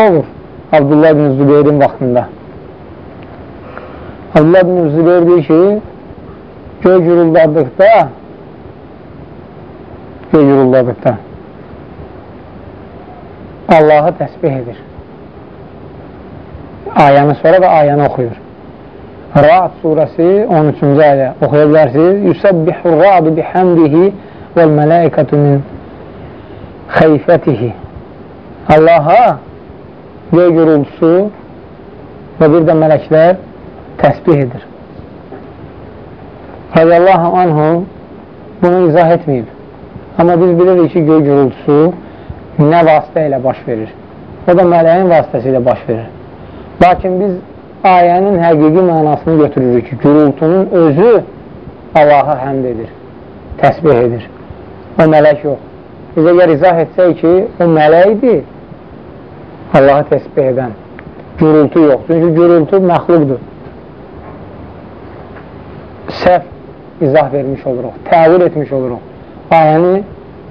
olur Abdullah ibn Zübeyrin vaxtında. Abdullah ibn Zübeyir deyir ki, göy gürüldadıqda göy gürüldadıqda Allahı təsbih edir. Ayəni sonra da ayəni oxuyur. Ra'd surəsi 13-cü ayə oxuya bilərsiniz. Yusabbihur ra'du bihamdihi vəl mələikətü min xeyfətihi. Allaha göy gürültüsü və bir də mələklər təsbih edir. Radiyallahu anhu bunu izah etməyib. Amma biz bilirik ki, göy gürültüsü nə vasitə ilə baş verir? O da mələyin vasitəsilə baş verir. Lakin biz ayənin həqiqi mənasını götürürük ki, gürültünün özü Allaha həmd edir, təsbih edir. O mələk yox. Biz əgər izah etsək ki, o mələkdir, Allahı təsbih edən, gürültü yox. Çünki gürültü məxluqdur. Səhv izah vermiş oluruq, təvil etmiş oluruq. Ayəni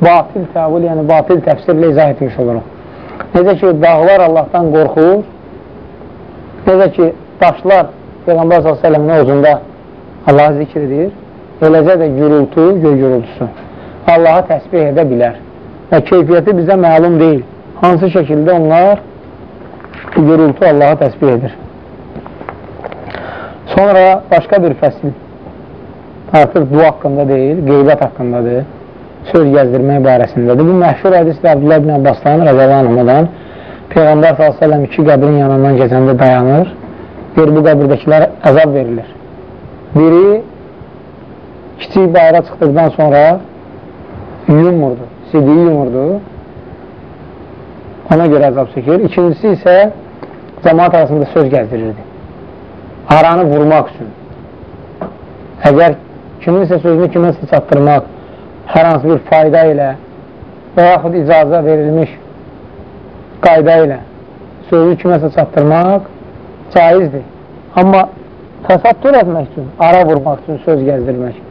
batil təvil, yəni batil təfsirlə izah etmiş oluruq. Necə ki, dağlar Allahdan qorxur, necə ki, daşlar Peyğəmbər s.ə.v-in özündə Allahı zikr edir, eləcə də gürültü, göy gürültüsü Allaha təsbih edə bilər və keyfiyyəti bizə məlum deyil. Hansı şəkildə onlar gürültü Allaha təsbih edir. Sonra başqa bir fəsil artıq dua haqqında deyil, qeybət haqqındadır, söz gəzdirmək barəsindədir. Bu məşhur hədisdə Abdullah ibn Abbasdan, rəzəlanımadan Peyğəmbər s.ə.v iki qəbrin yanından gecəndə dayanır, bir bu qəbirdəkilər əzab verilir. Biri kiçik bayra çıxdıqdan sonra yumurdu, sidiyi yumurdu, ona görə əzab çəkir. İkincisi isə cəmaat arasında söz gəzdirirdi. Aranı vurmaq üçün. Əgər kiminsə sözünü kiməsə çatdırmaq hər hansı bir fayda ilə və yaxud icazə verilmiş qayda ilə sözü kiməsə çatdırmaq caizdir. Amma təsattur etmək üçün, ara vurmaq üçün söz gəzdirmək